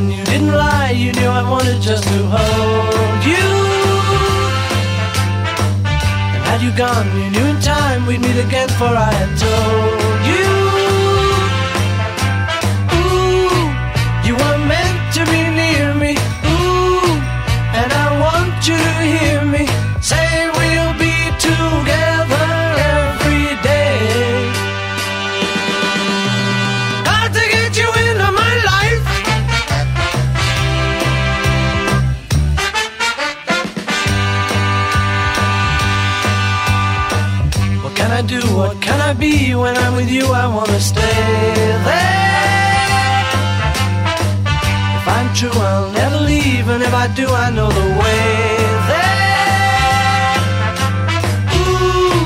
didn't you didn't lie, you knew I wanted just to hold you. And had you gone, you knew in time we'd meet again, for I had told with you, I wanna stay there. If I'm true, I'll never leave, and if I do, I know the way there. Ooh,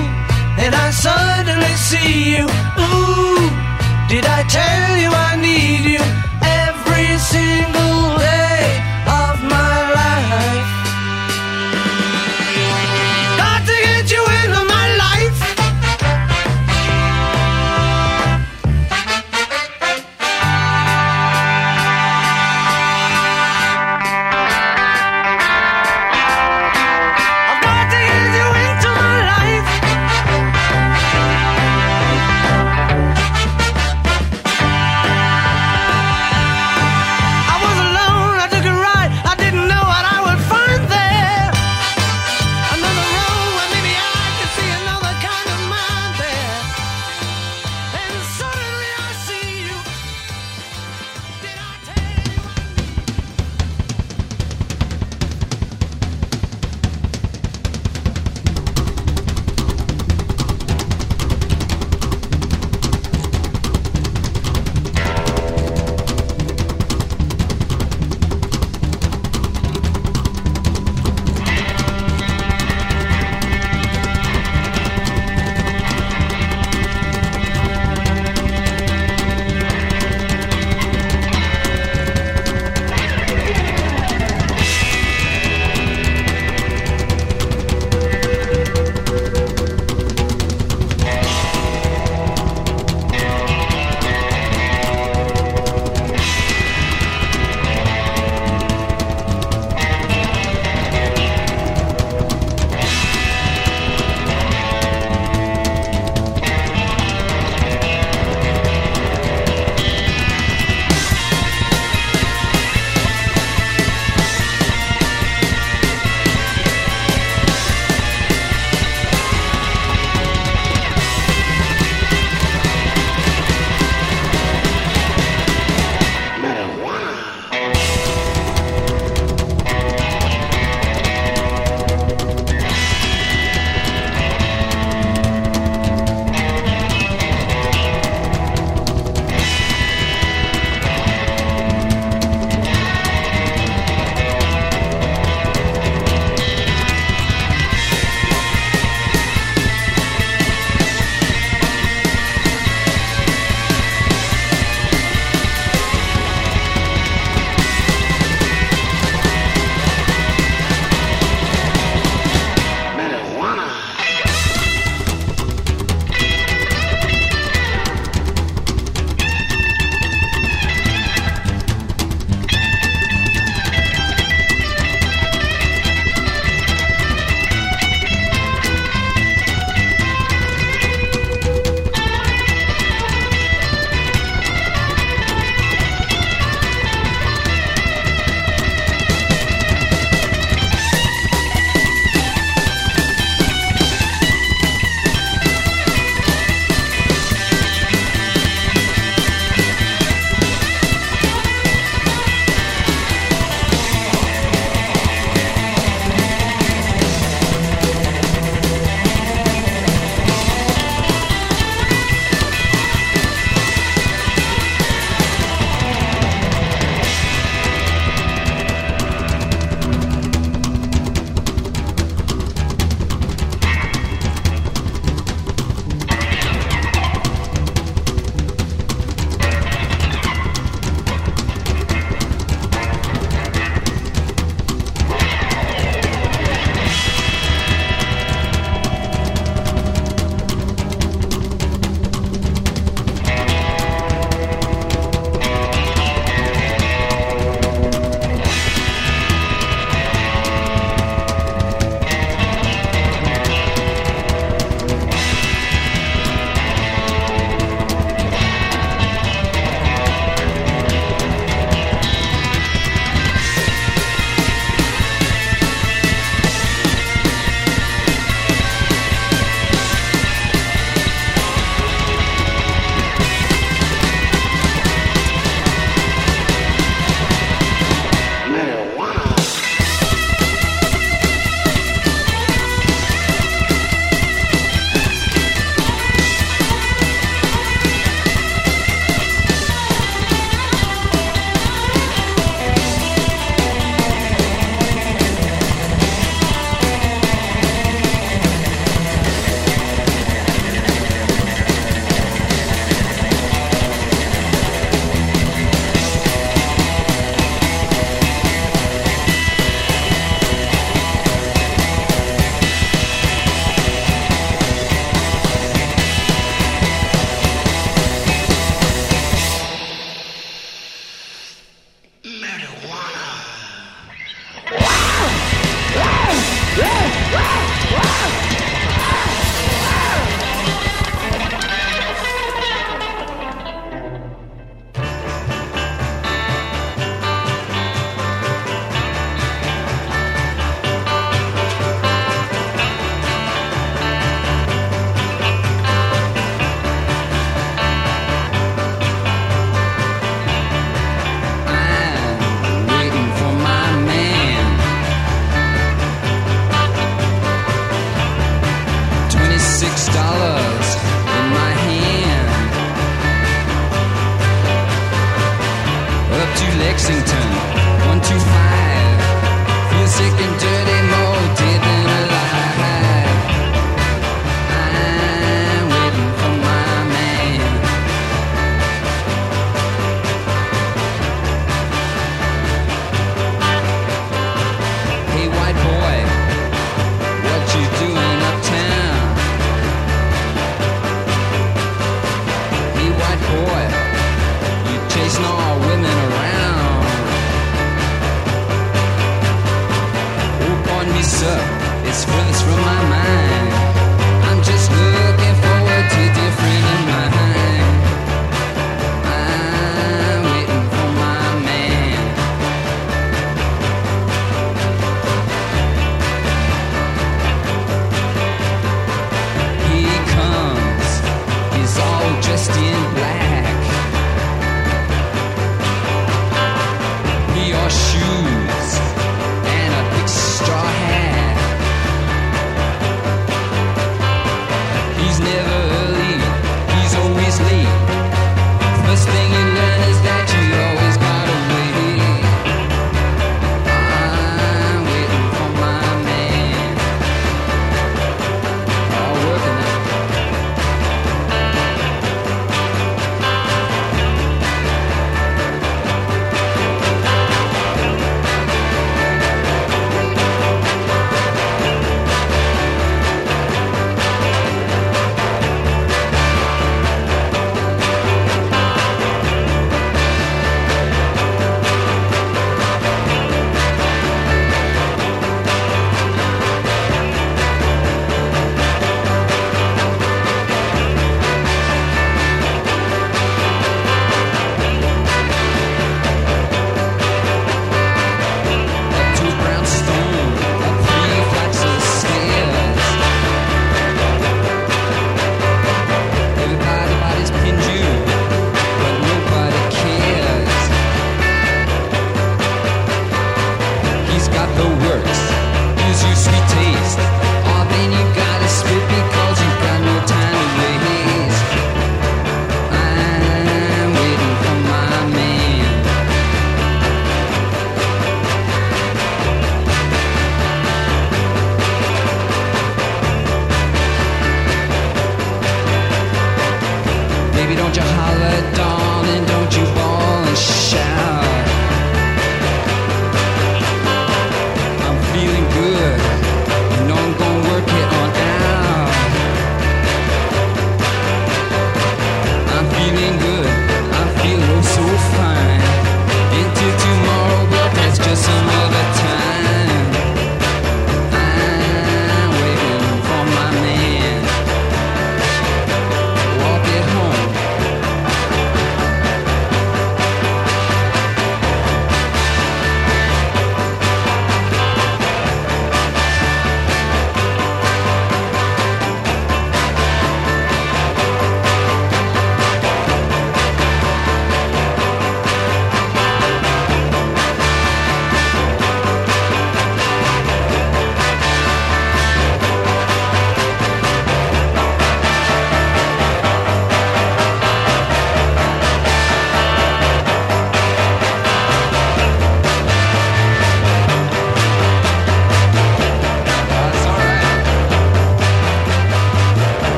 and I suddenly see you. Ooh, did I tell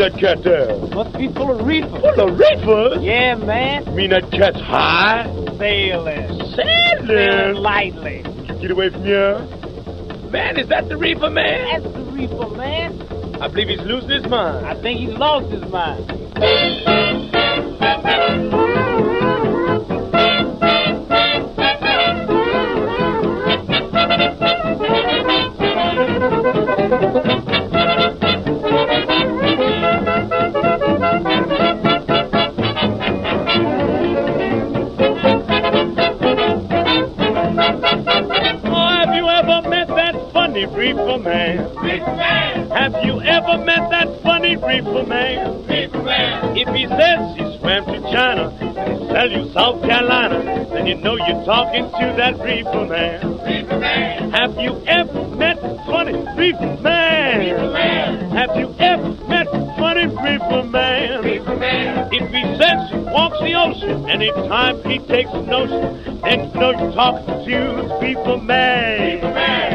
that cat there? Must be full of reefers. Full of reefers? Yeah, man. Mean that cat's high? Sailing. Sailing? Sailing lightly. You get away from here? Man, is that the reefer, man? That's the reefer, man. I believe he's losing his mind. I think he's lost his mind. Thank you. Talking to that reefer man. Reefer man. Have you ever met funny reefer man? Reefer man. Have you ever met funny reefer man? Reefer man. If he says he walks the ocean, anytime he takes a notion, then you know you're talking to the reefer man. Reefer man.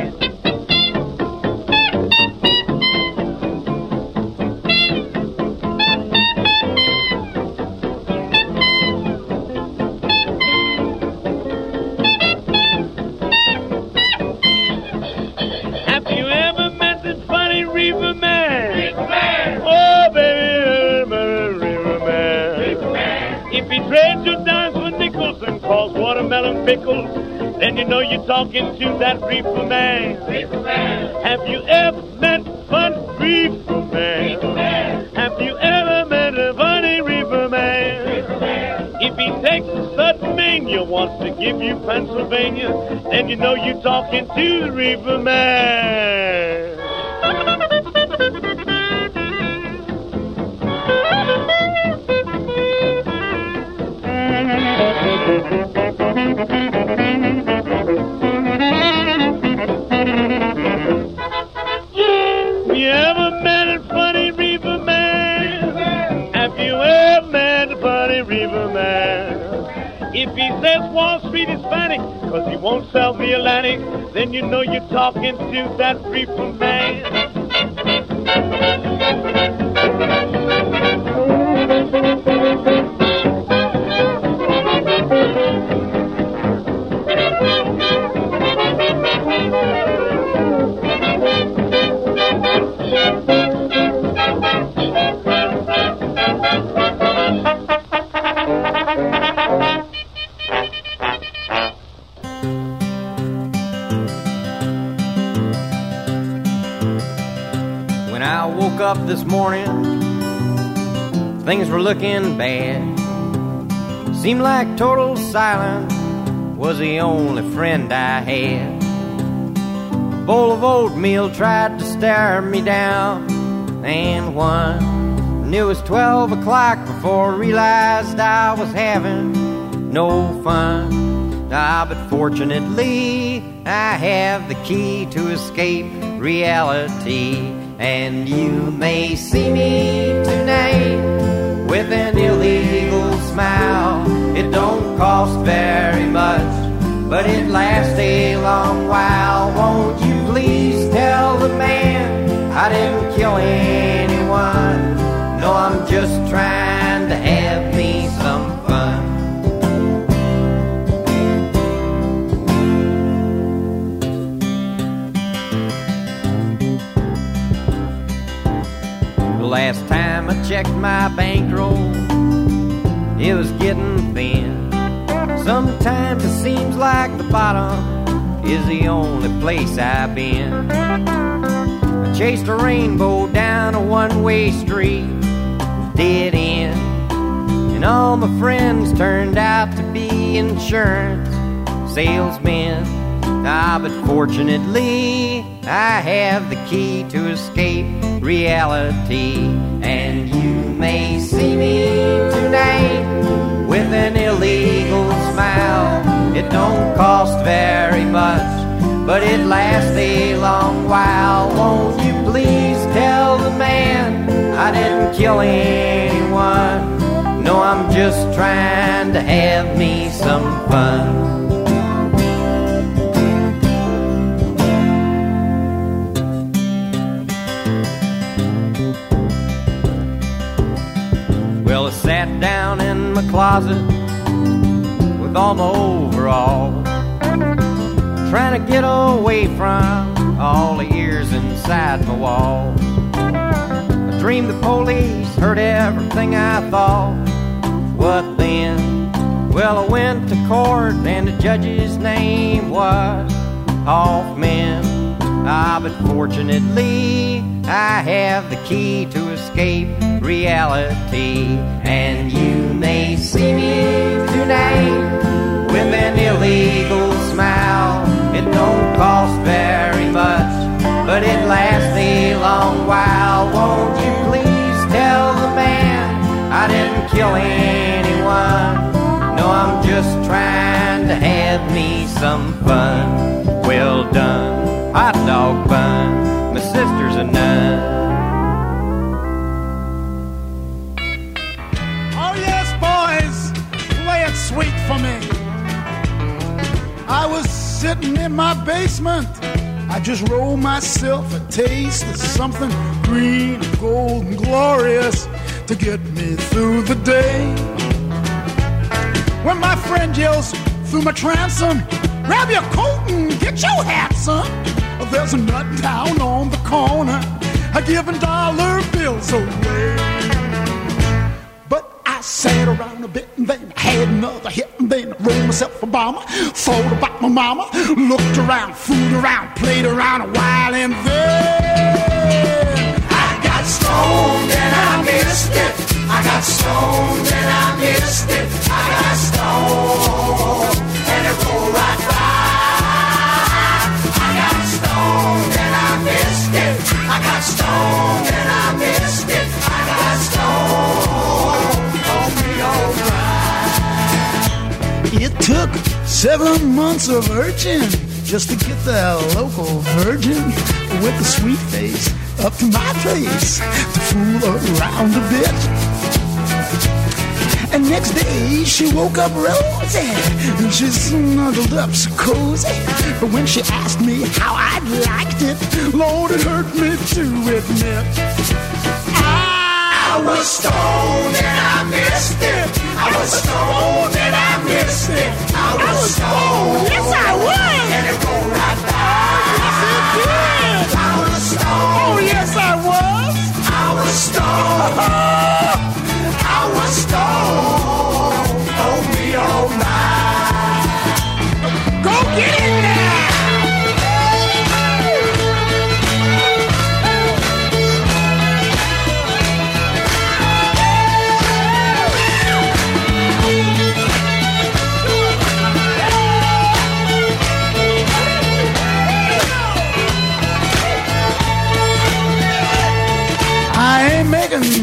Talking to that reefer man. Reefer man. Have you ever met fun reefer man? Reefer man. Have you ever met a funny reefer man? If he takes a sudden mania, wants to give you Pennsylvania, then you know you're talking to the reefer man. You says Wall Street is panic, cause he won't sell the Atlantic, then you know you're talking to that reefer man. Things were looking bad. Seemed like total silence was the only friend I had. A bowl of oatmeal tried to stare me down, and one. And it was 12 o'clock before I realized I was having no fun. Ah, but fortunately, I have the key to escape reality. And you may see me tonight cost very much, but it lasts a long while. Won't you please tell the man I didn't kill anyone? No, I'm just trying to have me some fun. The last time I checked my bankroll, it was getting thin. Sometimes it seems like the bottom is the only place I've been. I chased a rainbow down a one way street, dead end. And all my friends turned out to be insurance salesmen. Ah, but fortunately, I have the key to escape reality. And you may see me but it lasts a long while. Won't you please tell the man I didn't kill anyone? No, I'm just trying to have me some fun. Well, I sat down in my closet with all my overalls, trying to get away from all the ears inside my wall. I dreamed the police heard everything I thought. What then? Well, I went to court and the judge's name was Hoffman. Ah, but fortunately, I have the key to escape reality. And you may see me tonight with an illegal smile. It don't cost very much, but it lasts a long while. Won't you please tell the man I didn't kill anyone? No, I'm just trying to have me some fun. Well done, hot dog bun. My sister's a nun. Oh, yes, boys, play it sweet for me. I was sitting in my basement. I just roll myself a taste of something green and gold and glorious to get me through the day. When my friend yells through my transom, grab your coat and get your hat, son. There's a nut down on the corner, a giving dollar bills away. Sat around a bit and then I had another hit and then I rolled myself a bomber. Thought about my mama, looked around, fooled around, played around a while and then I got stoned and I missed it. I got stoned and I missed it. I got stoned and it rolled right by. I got stoned and I missed it. I got stoned and I missed it. I got stoned. Took seven months of urging just to get the local virgin with the sweet face up to my place to fool around a bit. And next day she woke up rosy and she snuggled up so cozy. But when she asked me how I'd liked it, Lord, it hurt me to admit. I was stoned and I missed it. I was stoned I it. I was stoned. Yes, I was. And it rolled right by. Yes, it did. I was stoned. Oh, yes, I was. I was stoned. I was stoned.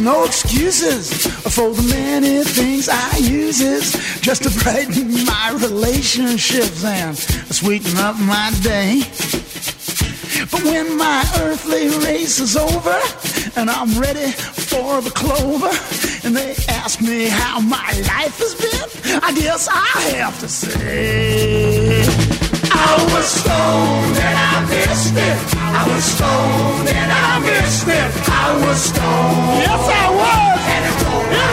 No excuses for the many things I uses just to brighten my relationships and sweeten up my day. But when my earthly race is over and I'm ready for the clover, and they ask me how my life has been, I guess I have to say. I was stoned and I missed it. I was stoned and I missed it. I was stoned. Yes, I was. And it rolled right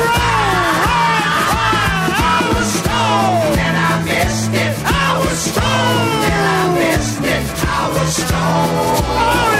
I was stoned and I missed it. I was stoned and I missed it. I was stoned. Oh,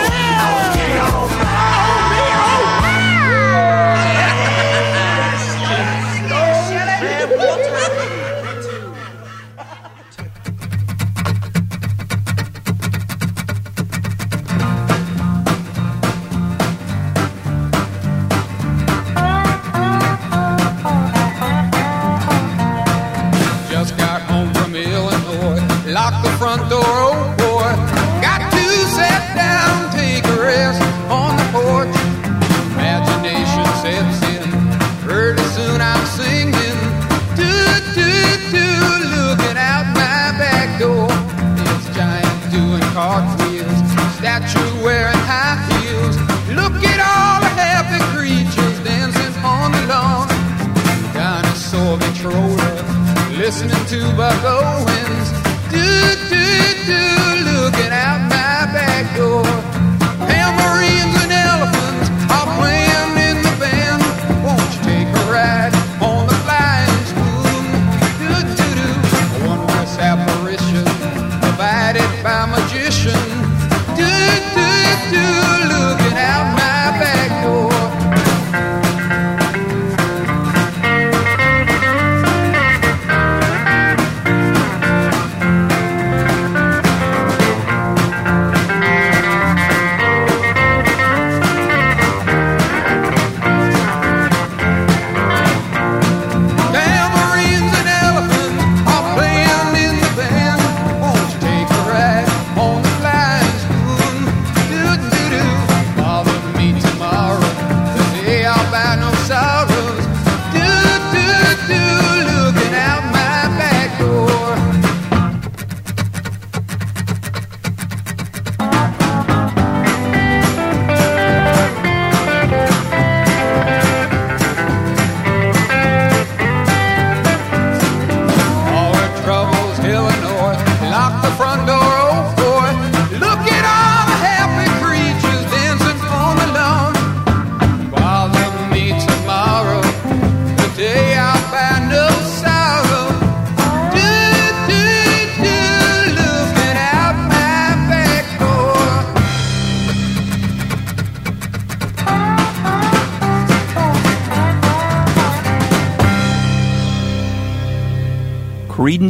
listening to Buck Owens. Do, do, do, looking out my back door.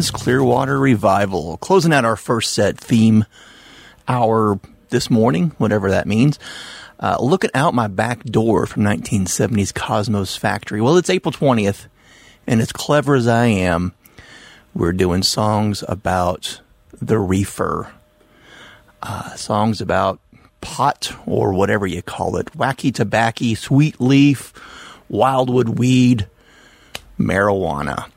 Clearwater Revival. Closing out our first set theme hour this morning, whatever that means. Uh, looking out my back door from 1970s Cosmo's Factory. Well, it's April 20th, and as clever as I am, we're doing songs about the reefer. Uh, songs about pot or whatever you call it. Wacky tobacco, sweet leaf, wildwood weed, marijuana.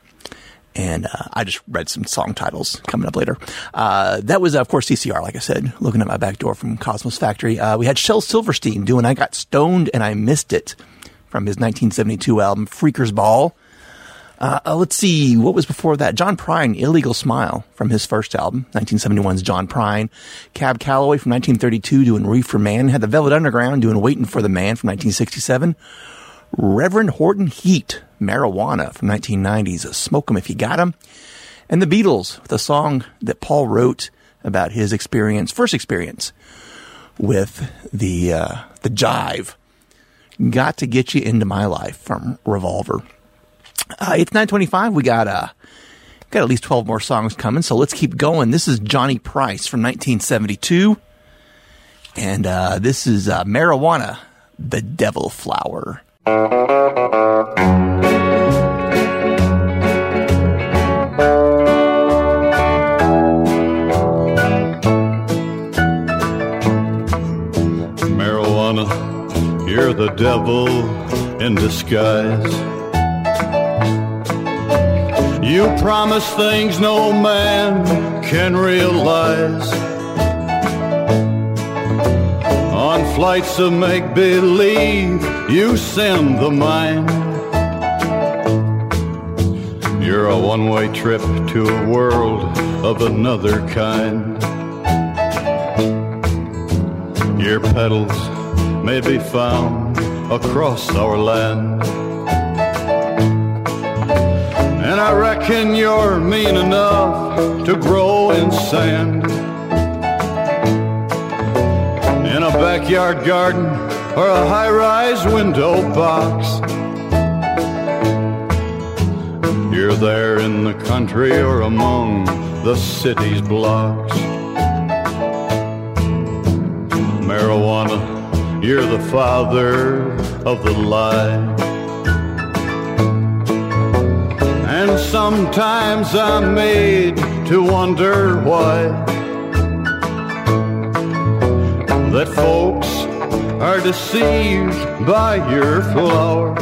And uh, I just read some song titles coming up later. Uh, that was, of course, CCR, like I said, looking at my back door from Cosmo's Factory. Uh, we had Shel Silverstein doing I Got Stoned and I Missed It from his 1972 album, Freaker's Ball. Uh, uh, let's see, what was before that? John Prine, Illegal Smile from his first album, 1971's John Prine. Cab Calloway from 1932 doing Reefer Man. Had the Velvet Underground doing Waiting for the Man from 1967. Reverend Horton Heat, Marijuana from 1990s, Smoke 'em If You Got 'em. And the Beatles a song that Paul wrote about his experience, first experience with the, uh, the jive. Got to get you into my life from Revolver. Uh, it's 925. We got, uh, got at least 12 more songs coming. So let's keep going. This is Johnny Price from 1972. And, uh, this is, uh, Marijuana, the Devil Flower. Devil in disguise. You promise things no man can realize. On flights of make believe, you send the mind. You're a one way trip to a world of another kind. Your petals may be found across our land. And I reckon you're mean enough to grow in sand. In a backyard garden or a high rise window box. You're there in the country or among the city's blocks. Marijuana, you're the father of the light. And sometimes I'm made to wonder why that folks are deceived by your flower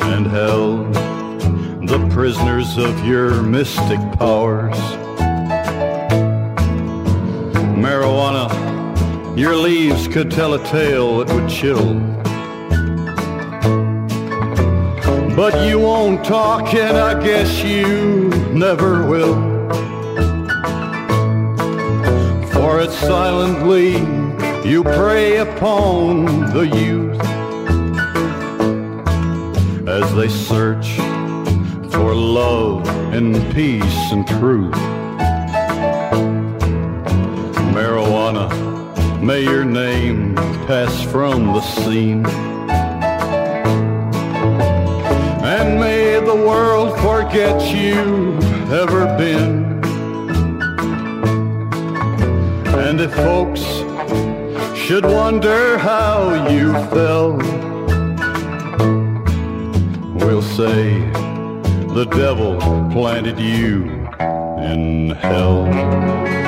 and held the prisoners of your mystic powers. Your leaves could tell a tale that would chill. But you won't talk, and I guess you never will. For it silently you prey upon the youth as they search for love and peace and truth. May your name pass from the scene. And may the world forget you ever been. And if folks should wonder how you fell, we'll say the devil planted you in hell.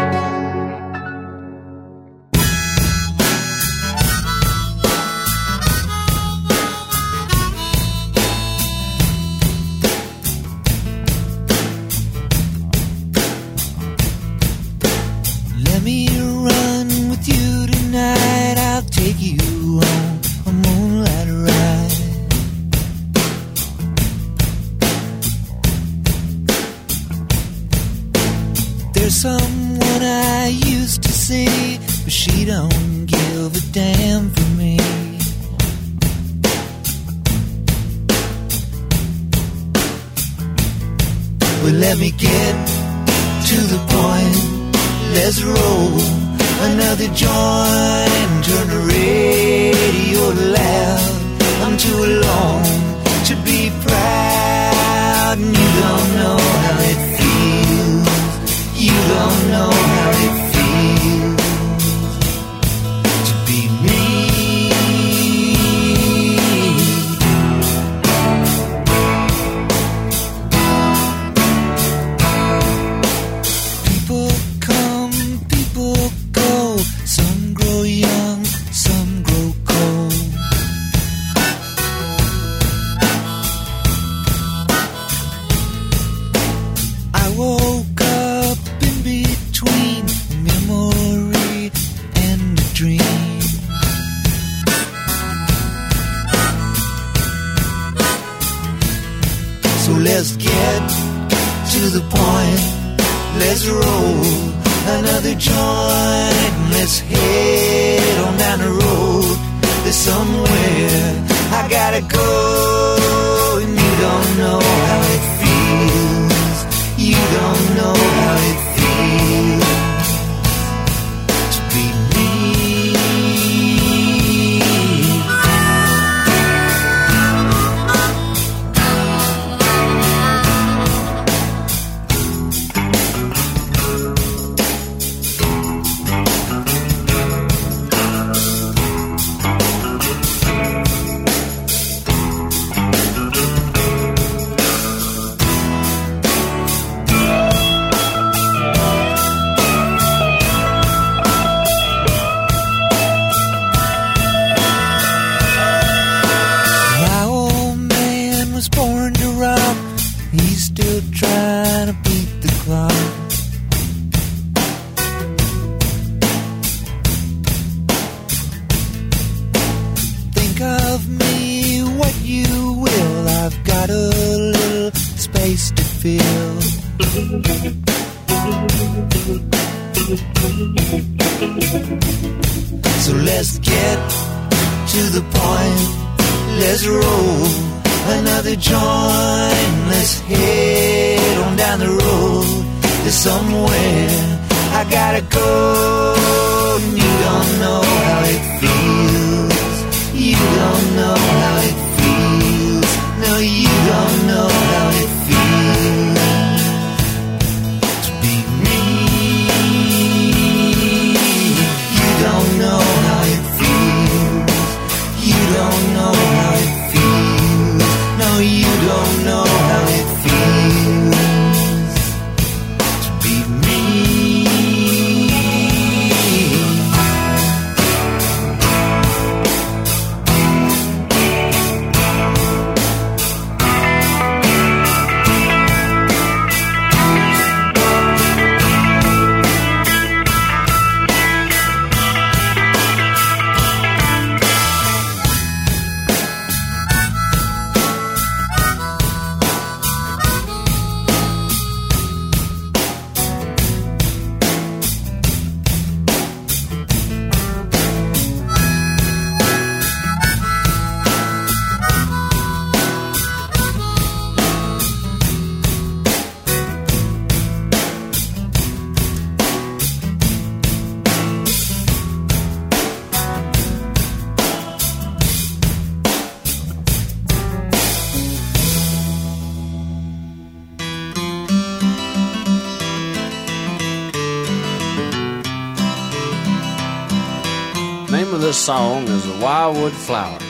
Song is The Wildwood Flower.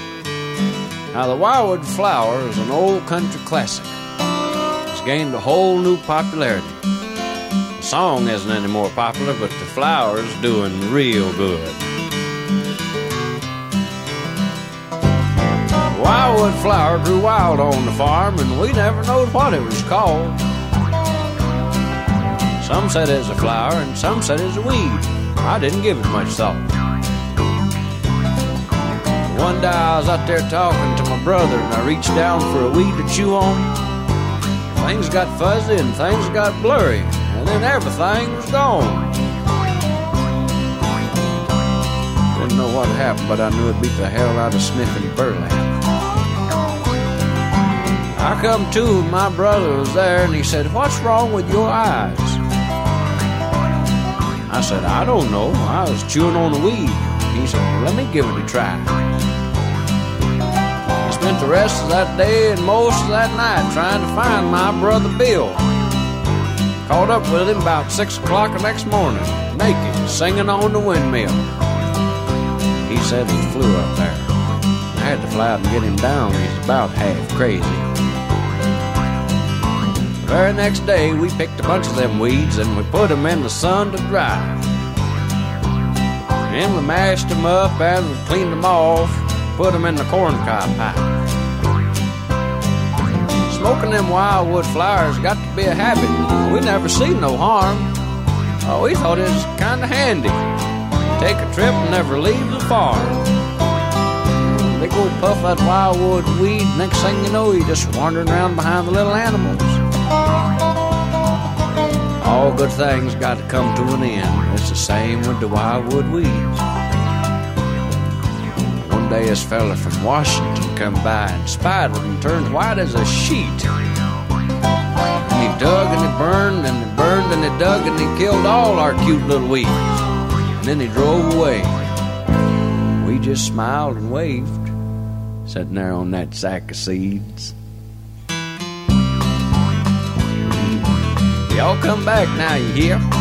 Now, The Wildwood Flower is an old country classic. It's gained a whole new popularity. The song isn't any more popular, but the flower's doing real good. The Wildwood flower grew wild on the farm, and we never knowed what it was called. Some said it's a flower, and some said it's a weed. I didn't give it much thought. One day I was out there talking to my brother, and I reached down for a weed to chew on. Things got fuzzy and things got blurry, and then everything was gone. Didn't know what happened, but I knew it beat the hell out of sniffing burlap. I come to, my brother was there, and he said, What's wrong with your eyes? I said, I don't know. I was chewing on the weed. He said, let me give it a try. I spent the rest of that day and most of that night trying to find my brother Bill. Caught up with him about six o'clock the next morning, naked, singing on the windmill. He said he flew up there. I had to fly out and get him down. He's about half crazy. The very next day, we picked a bunch of them weeds and we put them in the sun to dry. And we mashed them up and we cleaned them off, put them in the corn cob pipe. Smoking them wildwood flowers got to be a habit. We never seen no harm. Oh, we thought it was kind of handy. Take a trip and never leave the farm. They old puff that wildwood weed. Next thing you know, you're just wandering around behind the little animals. All good things got to come to an end. The same with the wildwood weeds. One day this fella from Washington come by and spied one and turned white as a sheet. And he dug and he burned and he burned and he dug and he killed all our cute little weeds. And then he drove away. We just smiled and waved, sitting there on that sack of seeds. Y'all come back now, you hear?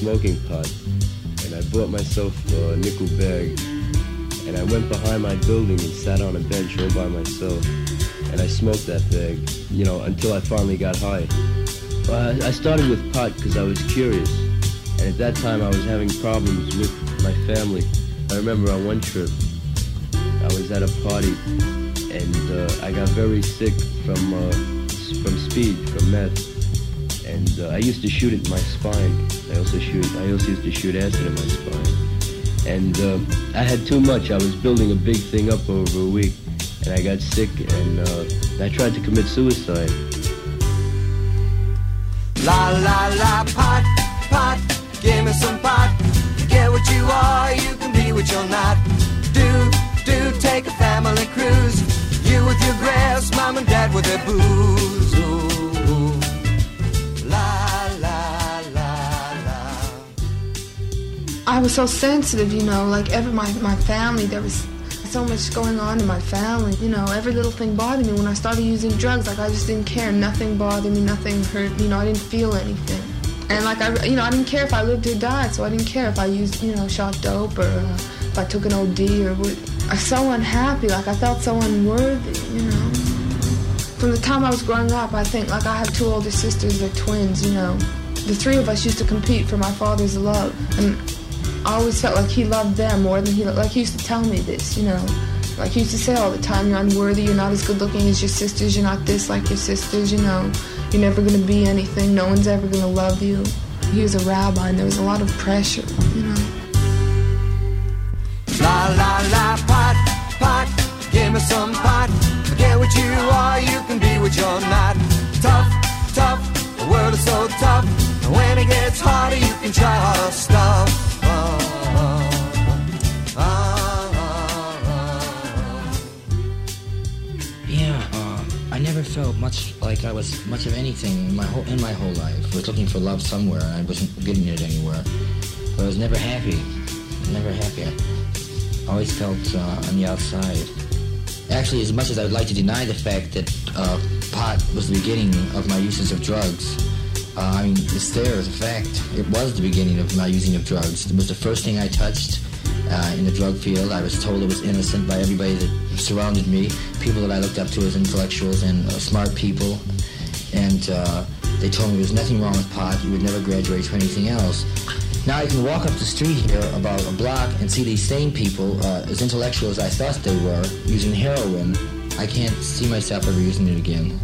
Smoking pot, and I bought myself a nickel bag, and I went behind my building and sat on a bench all by myself, and I smoked that bag, you know, until I finally got high. I started with pot because I was curious, and at that time I was having problems with my family. I remember on one trip, I was at a party, and uh, I got very sick from uh, from speed, from meth, and uh, I used to shoot it in my spine. I also shoot. I also used to shoot acid in my spine, and uh, I had too much. I was building a big thing up over a week, and I got sick, and uh, I tried to commit suicide. La la la, pot pot, give me some pot. Get what you are, you can be what you're not. Do do take a family cruise. You with your grass, mom and dad with their booze. Ooh. I was so sensitive, you know, like every my, my family, there was so much going on in my family. You know, every little thing bothered me. When I started using drugs, like I just didn't care. Nothing bothered me. Nothing hurt. You know, I didn't feel anything. And like I, you know, I didn't care if I lived or died. So I didn't care if I used, you know, shot dope or uh, if I took an OD or what. I was so unhappy. Like I felt so unworthy. You know. From the time I was growing up, I think like I have two older sisters. They're twins. You know. The three of us used to compete for my father's love, and I always felt like he loved them more than he like he used to tell me this, you know. Like he used to say all the time, you're unworthy, you're not as good looking as your sisters, you're not this like your sisters, you know. You're never gonna be anything, no one's ever gonna love you. He was a rabbi and there was a lot of pressure, you know. La la la pot, pot, give me some pot. Forget what you are, you can be what you're not. Tough, tough, the world is so tough. And when it gets harder, you can try harder stuff. Never felt much like I was much of anything in my whole in my whole life. I was looking for love somewhere, and I wasn't getting it anywhere. I was never happy. Never happy. I always felt uh, on the outside. Actually, as much as I would like to deny the fact that uh, pot was the beginning of my usage of drugs, uh, I mean, it's there as a fact. It was the beginning of my using of drugs. It was the first thing I touched uh, in the drug field. I was told it was innocent by everybody that surrounded me, people that I looked up to as intellectuals and uh, smart people. And uh, they told me there was nothing wrong with pot. You would never graduate to anything else. Now I can walk up the street here about a block and see these same people, uh, as intellectual as I thought they were, using heroin. I can't see myself ever using it again.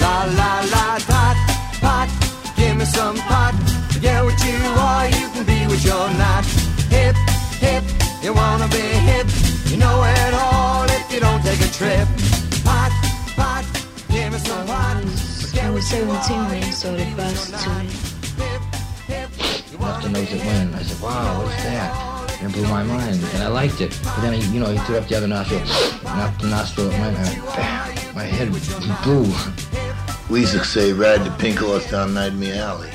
La la la pot, pot, give me some pot. Forget what you are, you can be what you're not. Hip, hip, you wanna be hip. You know it all if you don't take a trip. Pot, pot, give me some pot. I was 17 when I started prostituting. Left a note that went. I said, wow, what's that? And it blew my mind, and I liked it. But then, he, you know, he threw up the other nostril, and knocked the nostril at mine, and I went, bam, my head blew. We used to say, ride the pink horse down Nightmare Alley.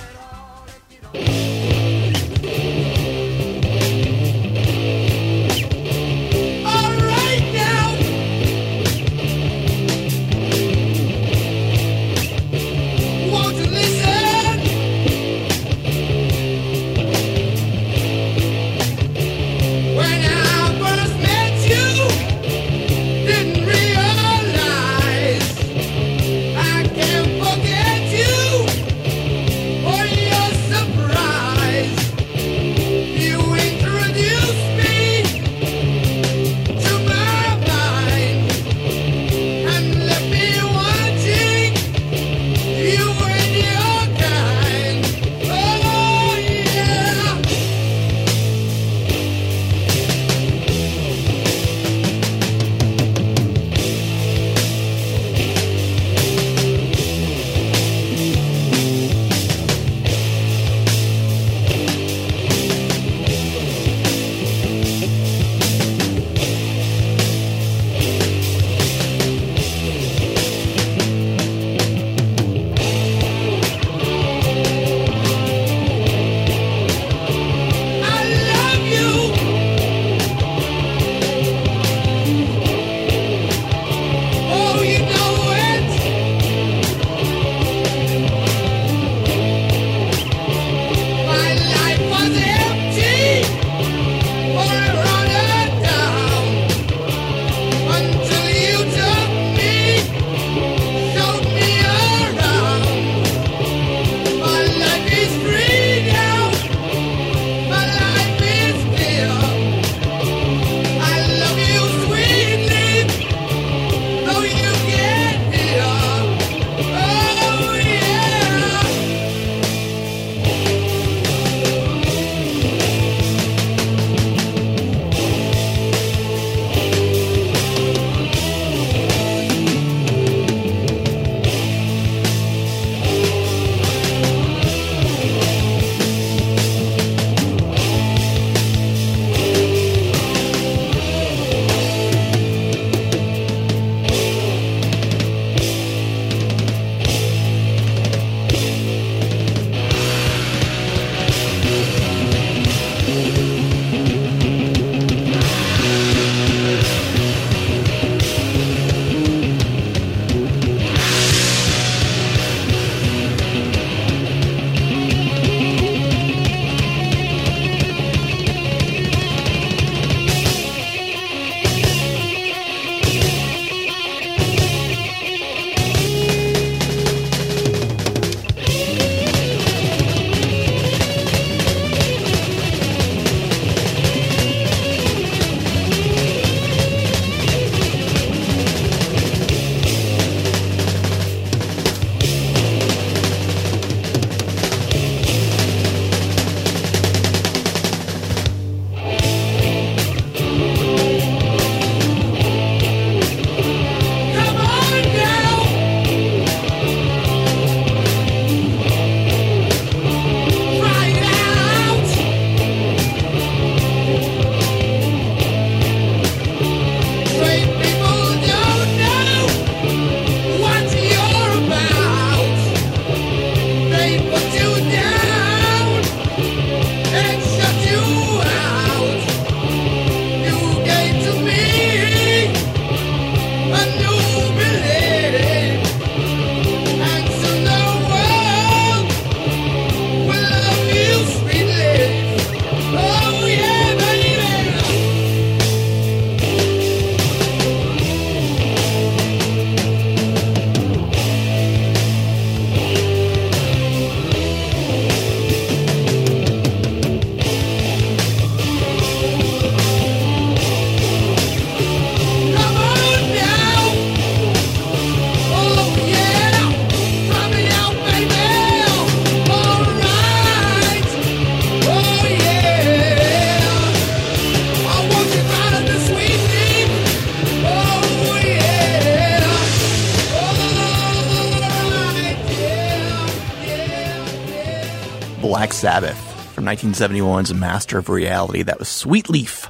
1971's Master of Reality. That was Sweet Leaf.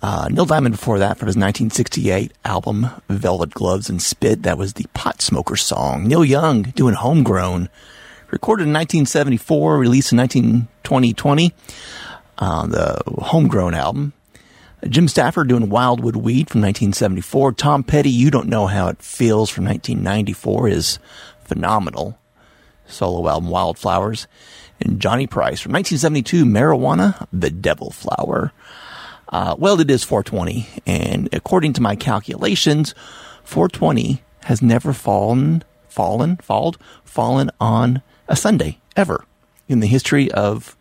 Uh, Neil Diamond before that from his 1968 album Velvet Gloves and Spit. That was the Pot Smoker song. Neil Young doing Homegrown. Recorded in 1974, released in 19, 2020. Uh, the Homegrown album. Jim Stafford doing Wildwood Weed from 1974. Tom Petty, You Don't Know How It Feels from 1994 is phenomenal. Solo album Wildflowers. And Johnny Price from 1972, Marijuana, The Devil Flower. Uh, well, it is 420, and according to my calculations, 420 has never fallen, fallen, falled, fallen on a Sunday ever in the history of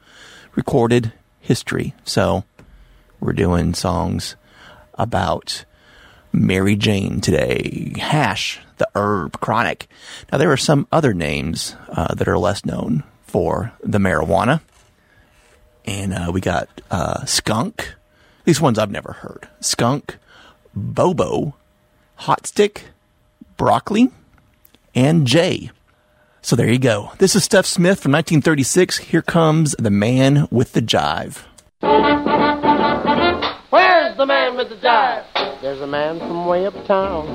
recorded history. So we're doing songs about Mary Jane today, Hash, the herb, Chronic. Now there are some other names uh, that are less known for the marijuana, and uh, we got uh, Skunk. These ones I've never heard: Skunk, Bobo, Hot Stick, Broccoli, and Jay. So there you go. This is Stuff Smith from 1936. Here comes the man with the jive. Where's the man with the jive? There's a man from way uptown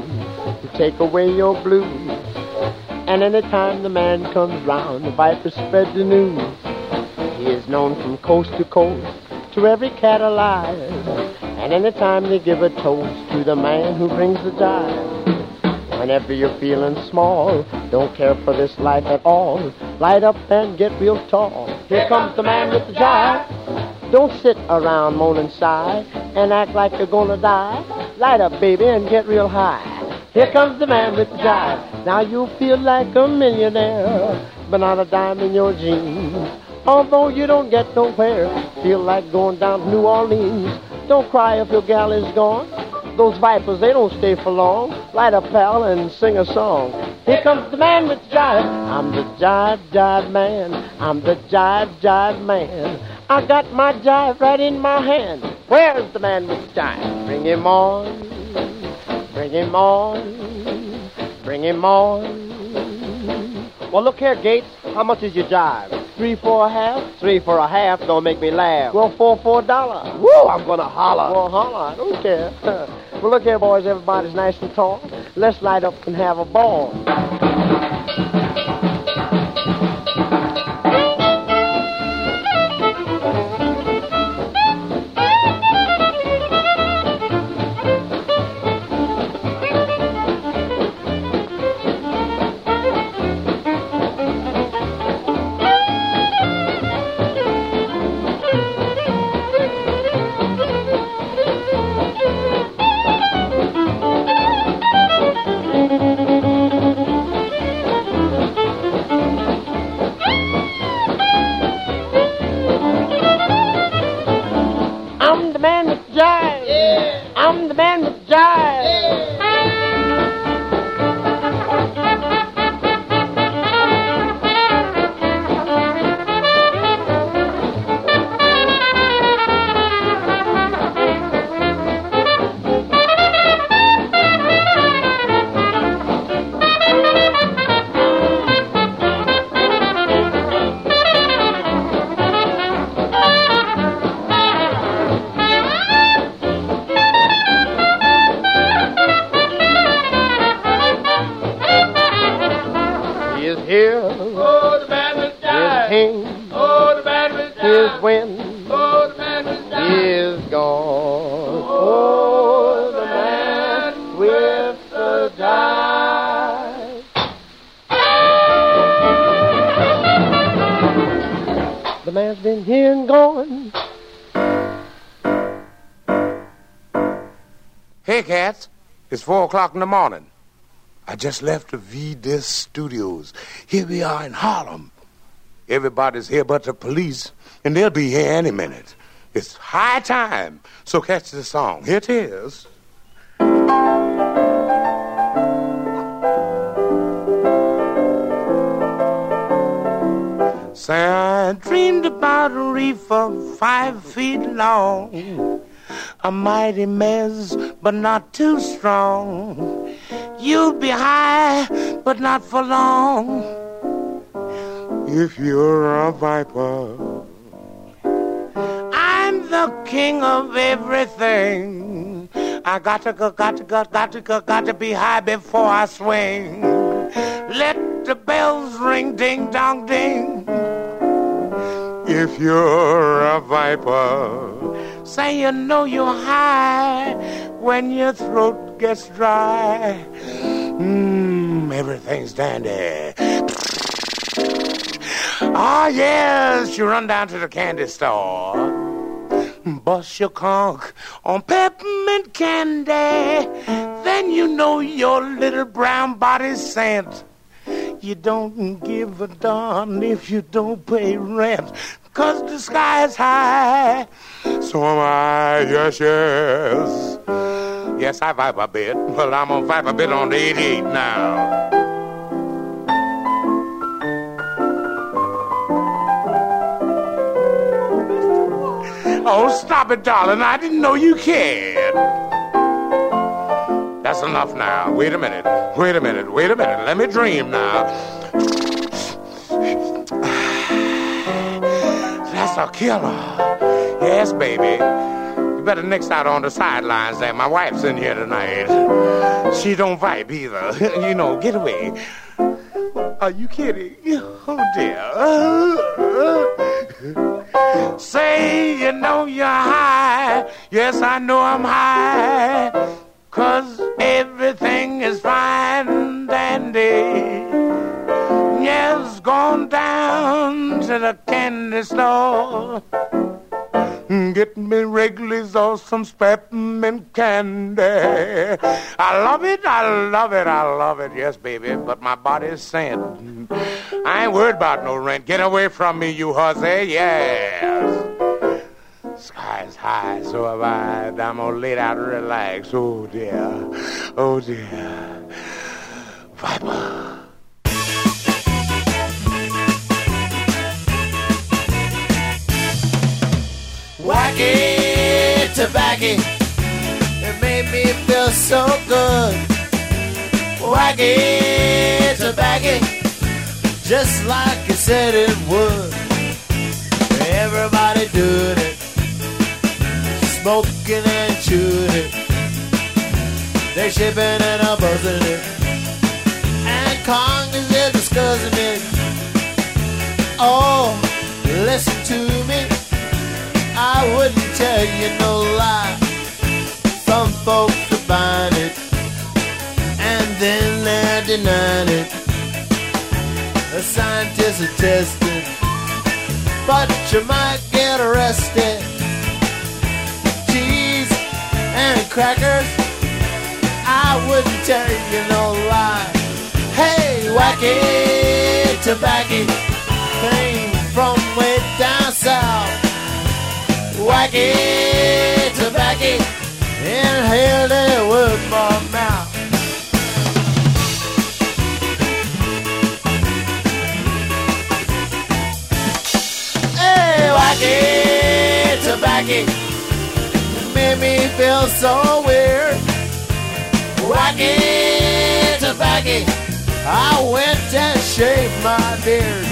to take away your blues. And anytime the man comes round, the viper spread the news. He is known from coast to coast to every cat alive. And anytime they give a toast to the man who brings the jive. Whenever you're feeling small, don't care for this life at all, light up and get real tall. Here comes the man with the jive. Don't sit around moan and sigh and act like you're gonna die. Light up, baby, and get real high. Here comes the man with the jive. Now you feel like a millionaire, but not a dime in your jeans. Although you don't get nowhere, feel like going down to New Orleans. Don't cry if your gal is gone. Those vipers, they don't stay for long. Light up, pal, and sing a song. Here comes the man with the jive. I'm the jive, jive man. I'm the jive, jive man. I got my jive right in my hand. Where's the man with the jive? Bring him on. Bring him on. Bring him on. Well, look here, Gates. How much is your jive? Three for a half? Three for a half don't make me laugh. Well, four for a dollar. Woo, I'm gonna holler. Well, holler. I don't care. well, look here, boys. Everybody's nice and tall. Let's light up and have a ball. Four o'clock in the morning. I just left the V-Disc Studios. Here we are in Harlem. Everybody's here but the police, and they'll be here any minute. It's high time. So catch the song. Here it is. Say, I dreamed about a reefer five feet long. A mighty mess, but not too strong. You'll be high, but not for long. if you're a viper. I'm the king of everything. I got to go, got to go, got to go, got to be high before I swing. Let the bells ring, ding dong ding. If you're a viper, say you know you're high when your throat gets dry. Mmm, everything's dandy. Ah, yes, you run down to the candy store. Bust your conch on peppermint candy. Then you know your little brown body's sent. You don't give a darn if you don't pay rent. Cause the sky is high. So am I, yes, yes. Yes, I vibe a bit, but I'm gonna vibe a bit on the 88 now. Oh, stop it, darling. I didn't know you cared. That's enough now. Wait a minute. Wait a minute. Wait a minute. Let me dream now. That's a killer. Yes, baby. You better nix out on the sidelines there. My wife's in here tonight. She don't vibe either. you know, get away. Are you kidding? Oh, dear. Say you know you're high. Yes, I know I'm high. Cause everything is fine and dandy. Yes, gone down to the candy store. Get me Wrigley's or some peppermint candy. I love it, I love it, I love it. Yes, baby, but my body's saying, I ain't worried about no rent. Get away from me, you hussy. Yes. Sky's high, so have I. I'm gonna lay down and relax. Oh dear, oh dear. Viper. Wacky tobacco, it made me feel so good. Wacky tobacco, just like you said it would. Everybody doing it, smoking and chewing it. They're shipping and a buzzing it, and Congress is discussing it. Oh, listen to me. I wouldn't tell you no lie. Some folks are buying it, and then they're denying it. The scientists are testing, but you might get arrested. And crackers, I wouldn't tell you no lie. Hey, wacky tobacco came from way down south wacky tobacco inhaled it with my mouth. Hey, wacky tobacco made me feel so weird. Wacky tobacco, I went and shaved my beard.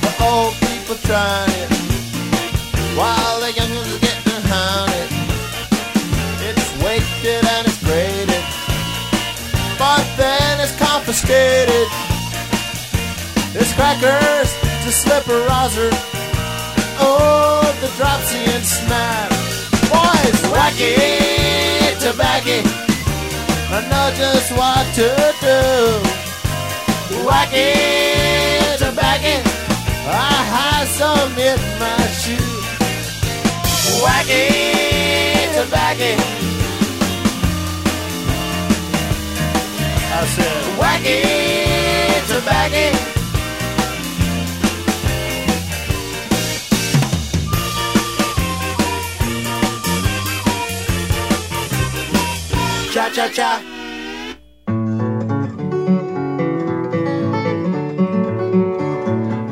The old people trying it while the young ones are getting hunted. It's weighted and it's graded, but then it's confiscated. Crackers to slip a roser. Oh, the dropsy and smack. Boys, wacky tobacco. I know just what to do. Wacky tobacco. I had some in my shoe. Wacky tobacco. I said, wacky tobacco. Cha cha.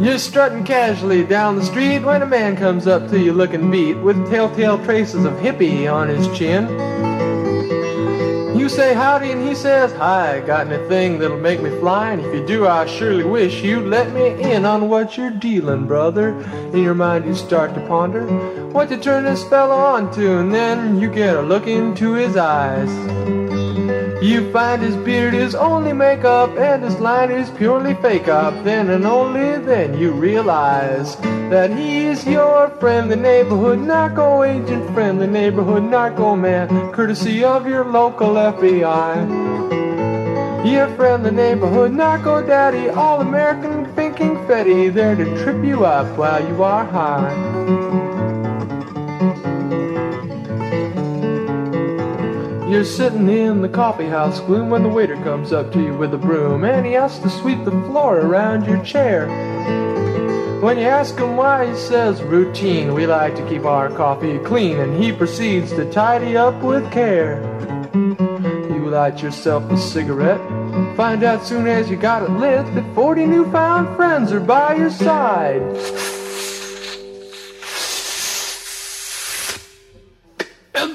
You're strutting casually down the street when a man comes up to you looking beat with telltale traces of hippie on his chin. You say howdy and he says hi. Got anything that'll make me fly? And if you do, I surely wish you'd let me in on what you're dealing, brother. In your mind, you start to ponder what to turn this fella on to, and then you get a look into his eyes. You find his beard is only makeup and his line is purely fake up. Then and only then you realize that he's your friend, the neighborhood narco agent, friend, the neighborhood narco man, courtesy of your local FBI. Your friend, the neighborhood narco daddy, all American thinking Fetty, there to trip you up while you are high. You're sitting in the coffee house gloom when the waiter comes up to you with a broom and he has to sweep the floor around your chair. When you ask him why, he says, routine, we like to keep our coffee clean, and he proceeds to tidy up with care. You light yourself a cigarette, find out soon as you got it lit that 40 newfound friends are by your side.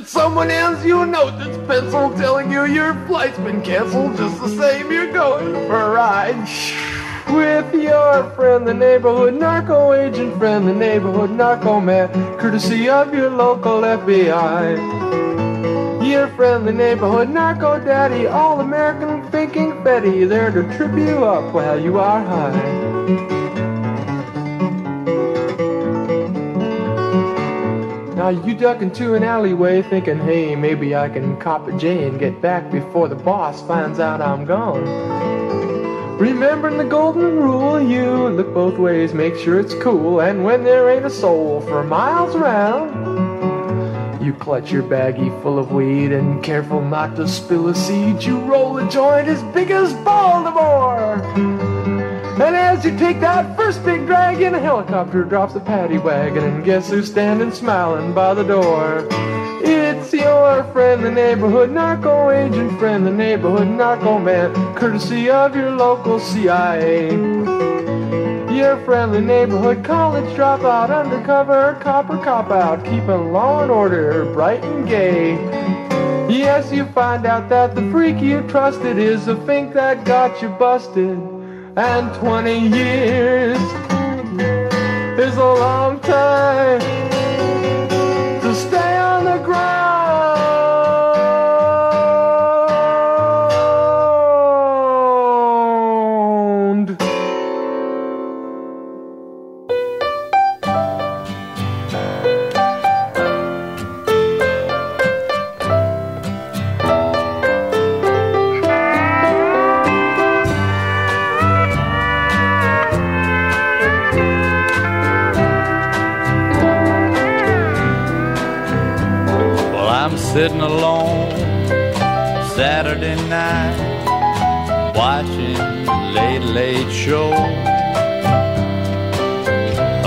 Someone hands you a note that's pencil telling you your flight's been canceled. Just the same, you're going for a ride. With your friend, the neighborhood narco agent friend, the neighborhood narco man, courtesy of your local FBI. Your friend, the neighborhood narco daddy, all American thinking Betty, there to trip you up while you are high. Now you duck into an alleyway thinking, hey, maybe I can cop a J and get back before the boss finds out I'm gone. Remembering the golden rule, you look both ways, make sure it's cool, and when there ain't a soul for miles around, you clutch your baggie full of weed and careful not to spill a seed, you roll a joint as big as Baltimore. And as you take that first big drag in, a helicopter drops a paddy wagon, and guess who's standing smiling by the door? It's your friend, the neighborhood narco agent friend, the neighborhood narco man, courtesy of your local CIA. Your friendly neighborhood college dropout, undercover copper cop out, keeping law and order bright and gay. Yes, you find out that the freak you trusted is the fink that got you busted. And 20 years is a long time late show.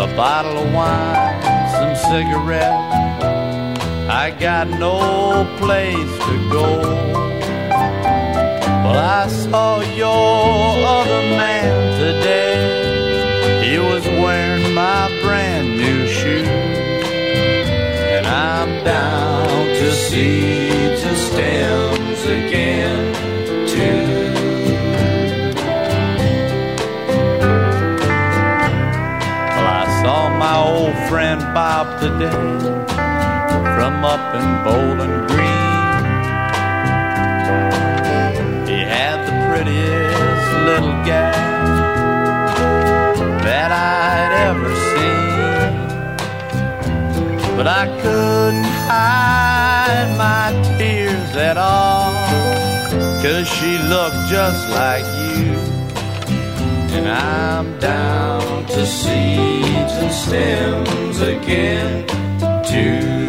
A bottle of wine, some cigarettes. I got no place to go. Well, I saw your other man today. He was wearing my brand new shoes. And I'm down to see and stems Bob today from up in Bowling Green. He had the prettiest little gal that I'd ever seen. But I couldn't hide my tears at all, cause she looked just like you. And I'm down to seeds and stems again, too.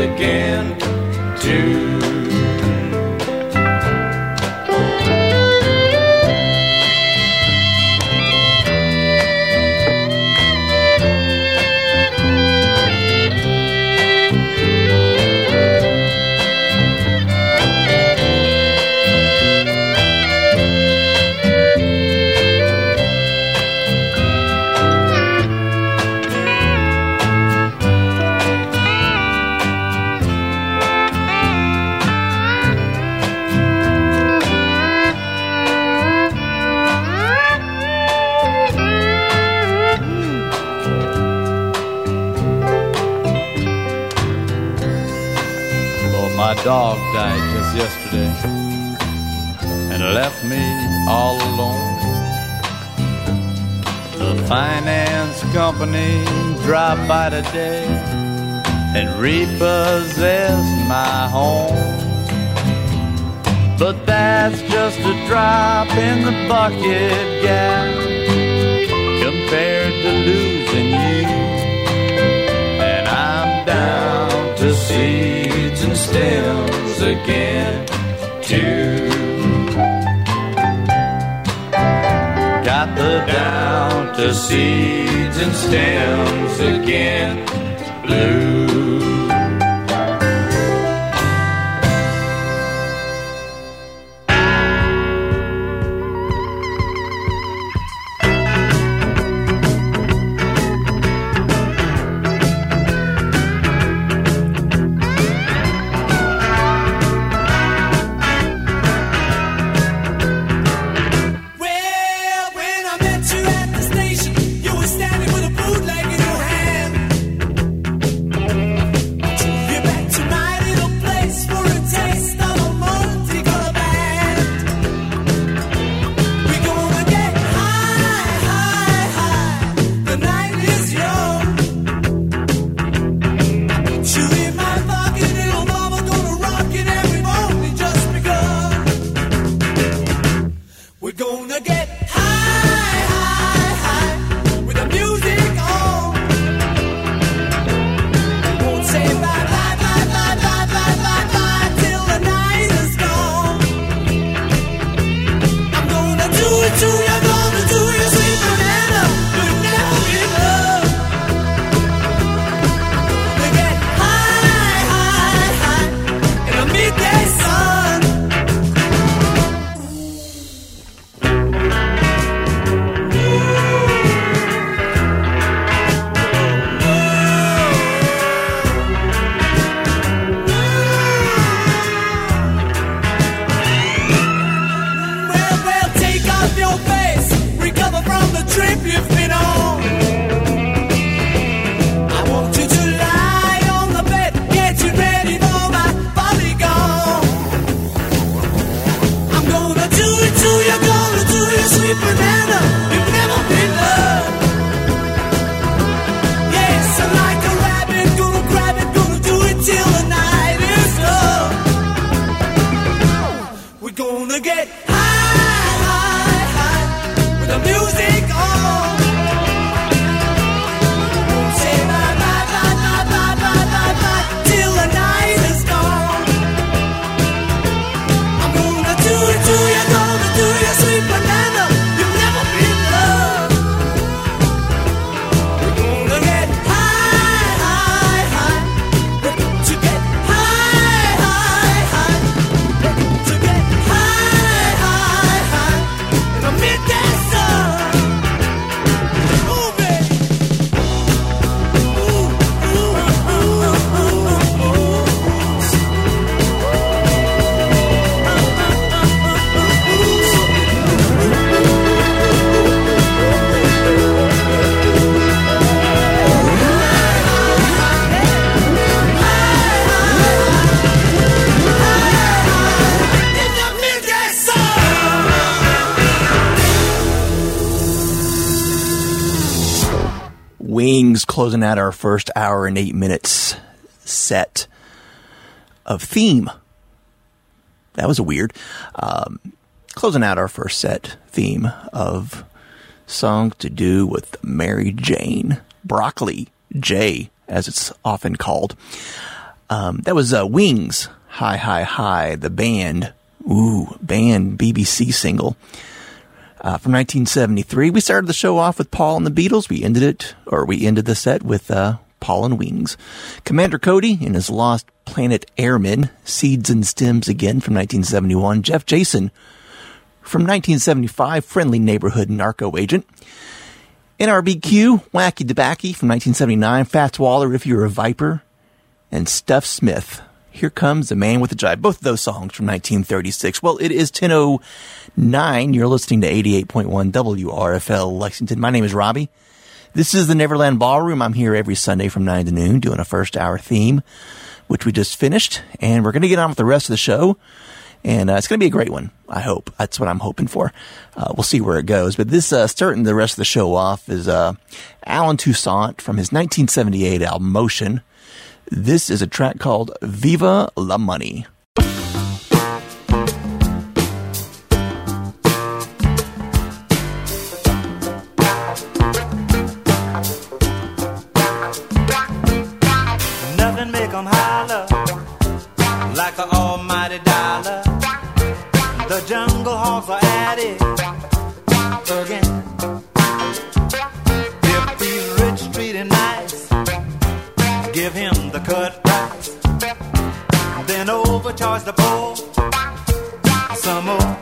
Again. dog died just yesterday and left me all alone. The finance company dropped by today and repossessed my home. But that's just a drop in the bucket, gal, compared to losing you. And I'm down the seeds and stems again too. Got the down to seeds and stems again blue. closing out our first hour and eight minutes set of theme. That was weird. Um, closing out our first set theme of song to do with Mary Jane Broccoli J, as it's often called. Um, that was uh, Wings, Hi High High, the band, ooh, banned BBC single uh, from 1973. We started the show off with Paul and the Beatles. We ended it, or we ended the set with uh, Paul and Wings. Commander Cody in his Lost Planet Airmen, Seeds and Stems again from 1971. Jeff Jason from 1975, Friendly Neighborhood Narco Agent. NRBQ, Wacky Tobaccy from 1979, Fats Waller, If You're a Viper, and Stuff Smith. Here comes the man with the jive. Both of those songs from 1936. Well, it is 10.09. You're listening to 88.1 WRFL Lexington. My name is Robbie. This is the Neverland Ballroom. I'm here every Sunday from 9 to noon doing a first hour theme, which we just finished. And we're going to get on with the rest of the show. And uh, it's going to be a great one, I hope. That's what I'm hoping for. Uh, we'll see where it goes. But this, uh, starting the rest of the show off, is uh, Allen Toussaint from his 1978 album Motion. This is a track called Viva la Money. Overcharge the poor some more.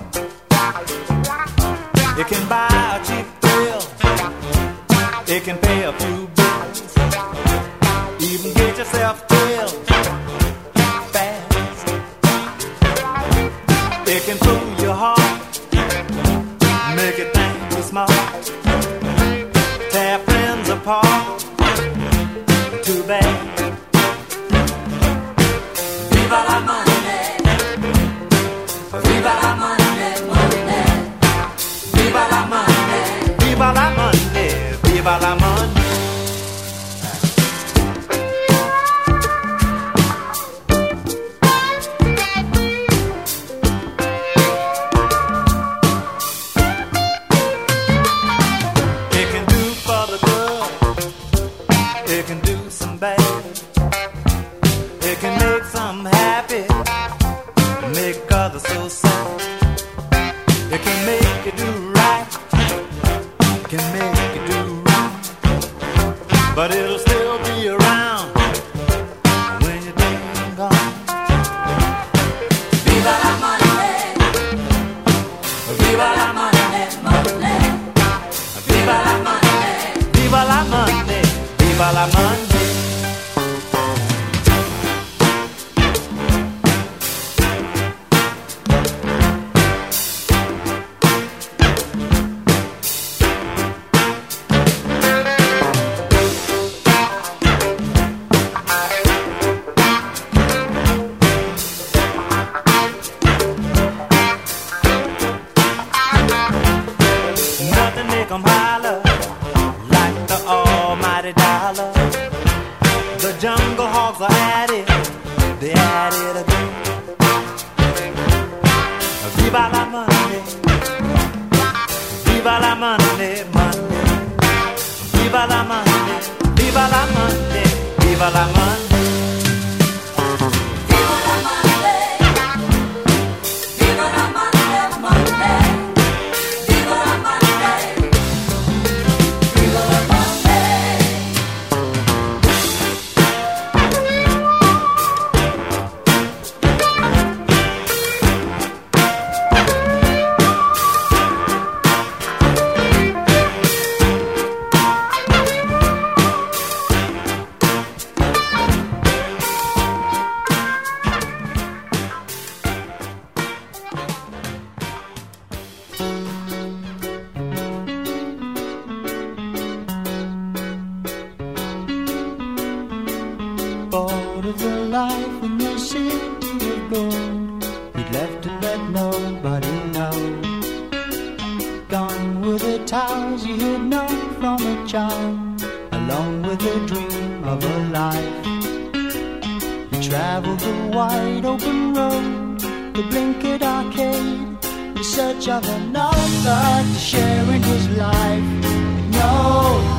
It can buy a cheap thrill, it can pay a few bills, even get yourself killed fast. It can fool your heart, make it think you're smart, tear friends apart. Too bad. Others so Life in the city of gold. He'd left to let nobody know. Gone were the towers he had known from a child, along with the dream of a life. He traveled the wide open road, the blinkered arcade, in search of another to share in his life. Nowhere,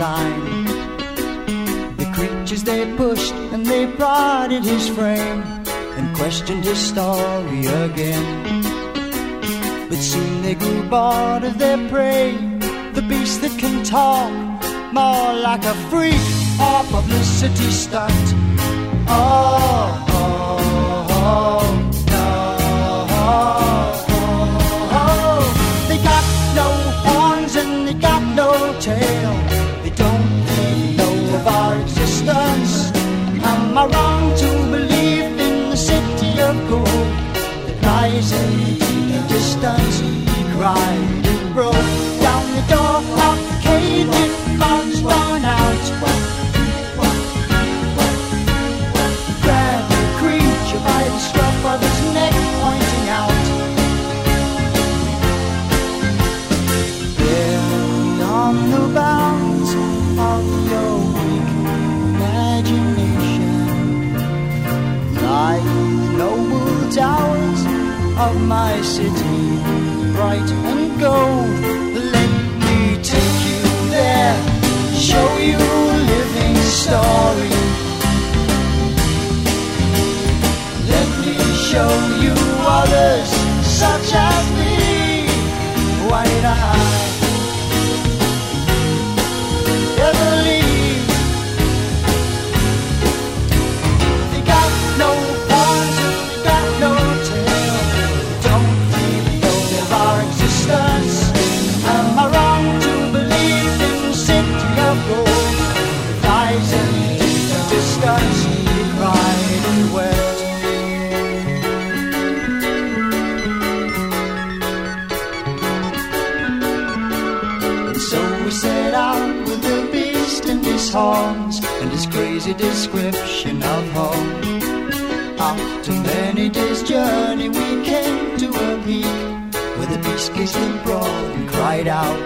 sign. The creatures they pushed and they prodded his frame and questioned his story again. But soon they grew bored of their prey, the beast that can talk, more like a freak or publicity stunt. Oh oh oh, oh, oh, oh. They got no. I wrong to believe in the city of gold that lies in the distance? He cried and broke down the door of the cage and bugs run out. Bright and gold. Let me take you there, show you a living story. Let me show you others such as description of home. After many days' journey, we came to a peak where the beast gazed abroad and cried out.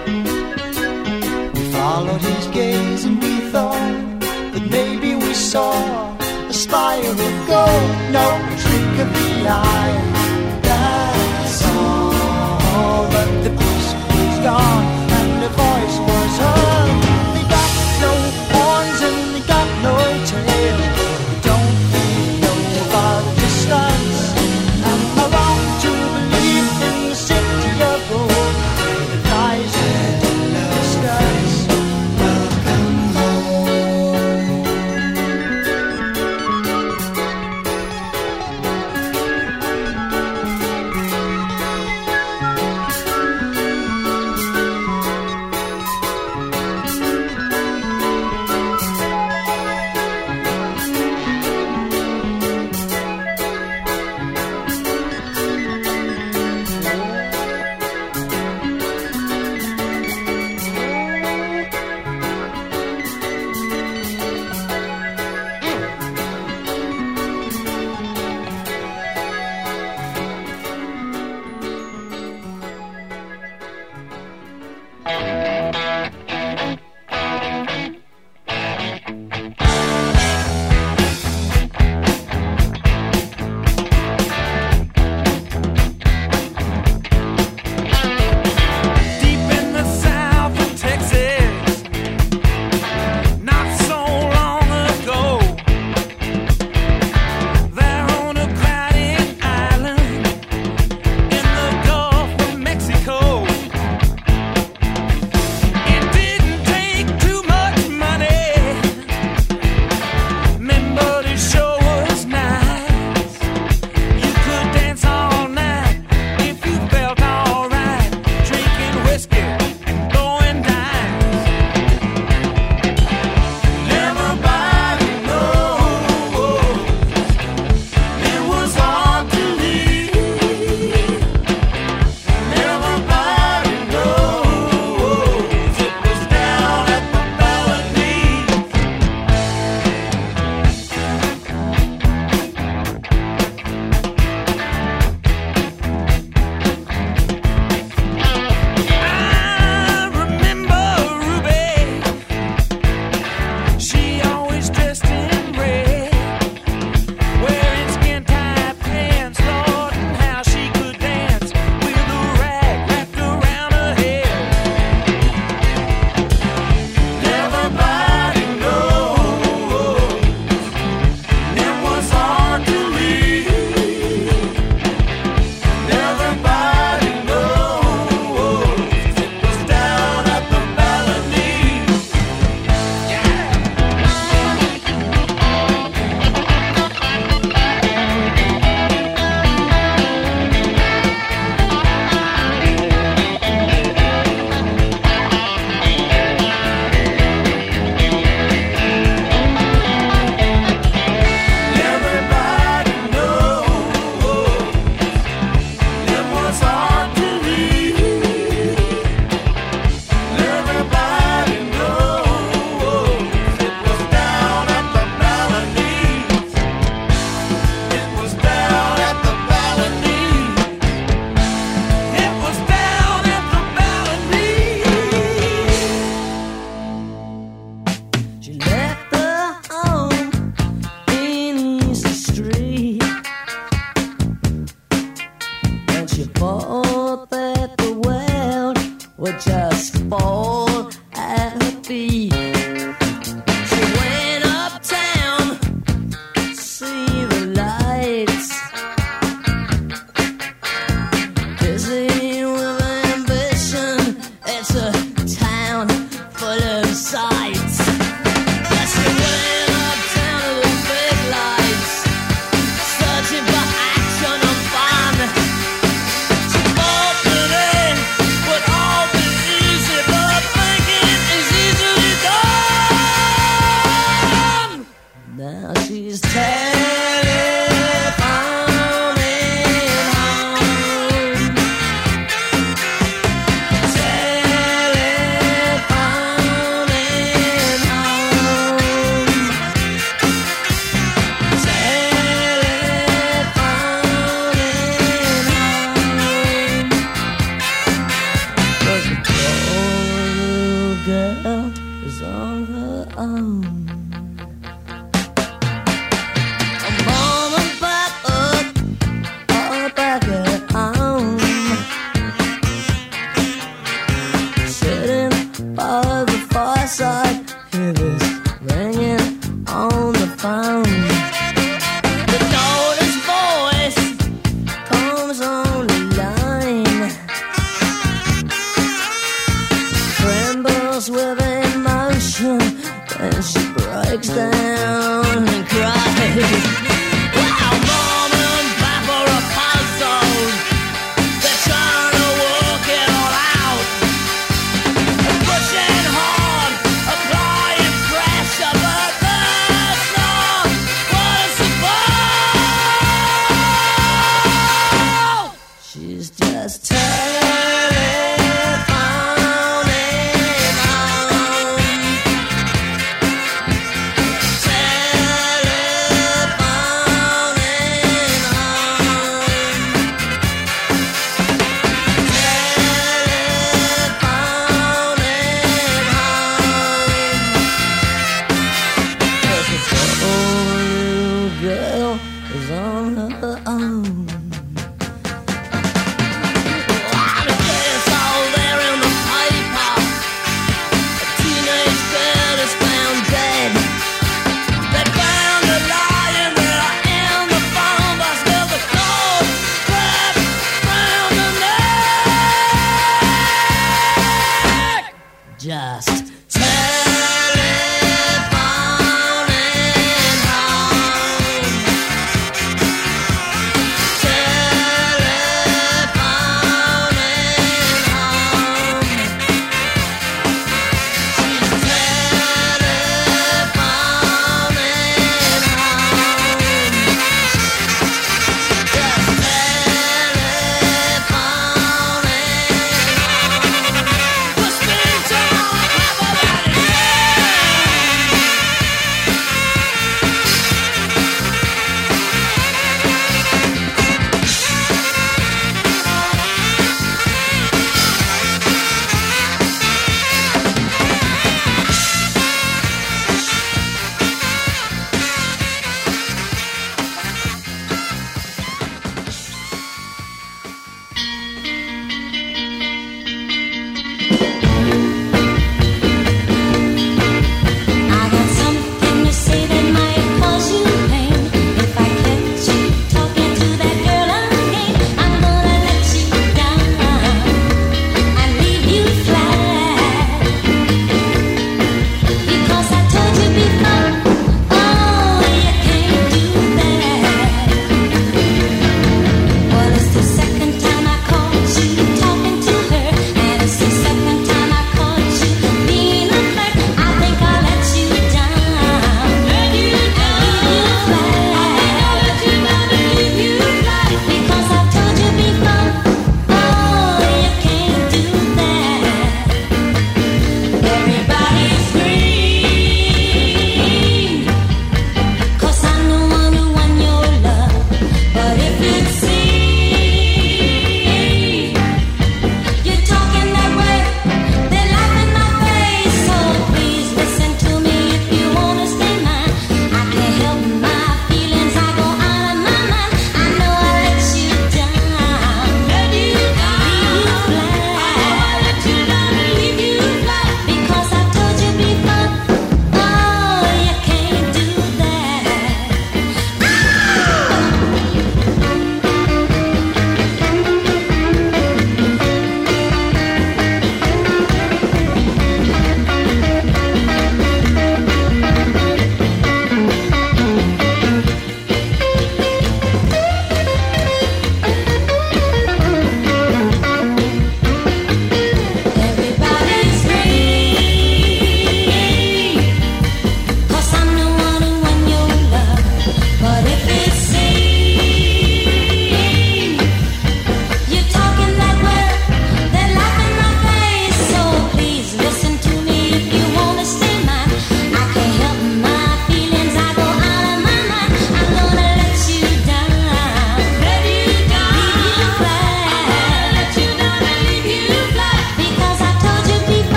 We followed his gaze and we thought that maybe we saw a spire of gold, no trick of the eye.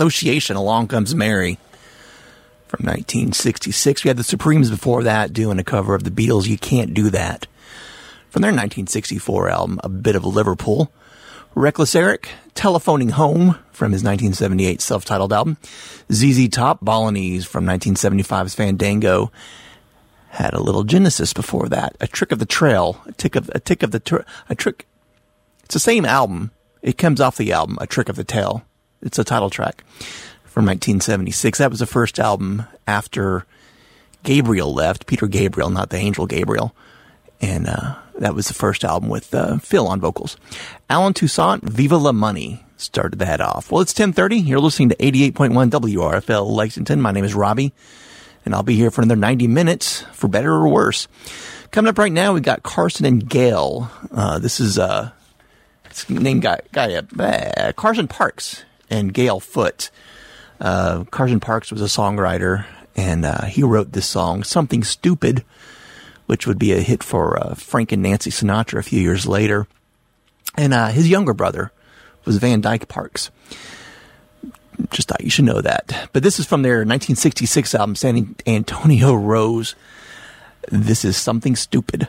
Association, Along Comes Mary from 1966. We had the Supremes before that doing a cover of the Beatles' You Can't Do That from their 1964 album, A Bit of Liverpool. Reckless Eric, Telephoning Home from his 1978 self titled album. ZZ Top, Balinese from 1975's Fandango. Had a little Genesis before that. A Trick of the Trail, a tick of, a tick of the, tr- a trick. It's the same album. It comes off the album, A Trick of the Tail. It's a title track from 1976. That was the first album after Gabriel left, Peter Gabriel, not the angel Gabriel. And uh, that was the first album with uh, Phil on vocals. Allen Toussaint, Viva la Money started that off. Well, it's 1030. You're listening to 88.1 WRFL Lexington. My name is Robbie, and I'll be here for another 90 minutes, for better or worse. Coming up right now, we've got Carson and Gail. Uh, this is uh, it's named guy, guy uh, Carson Parks and Gaile Foote. Uh, Carson Parks was a songwriter, and uh, he wrote this song, Something Stupid, which would be a hit for uh, Frank and Nancy Sinatra a few years later. And uh, his younger brother was Van Dyke Parks. Just thought you should know that. But this is from their 1966 album, San Antonio Rose. This is Something Stupid.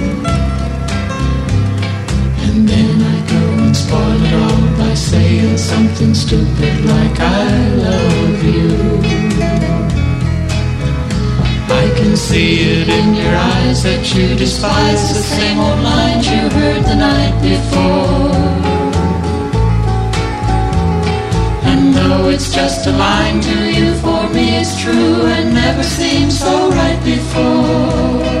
Saying something stupid like I love you. I can see it in your eyes that you despise the same old lines you heard the night before. And though it's just a line to you, for me it's true and never seemed so right before.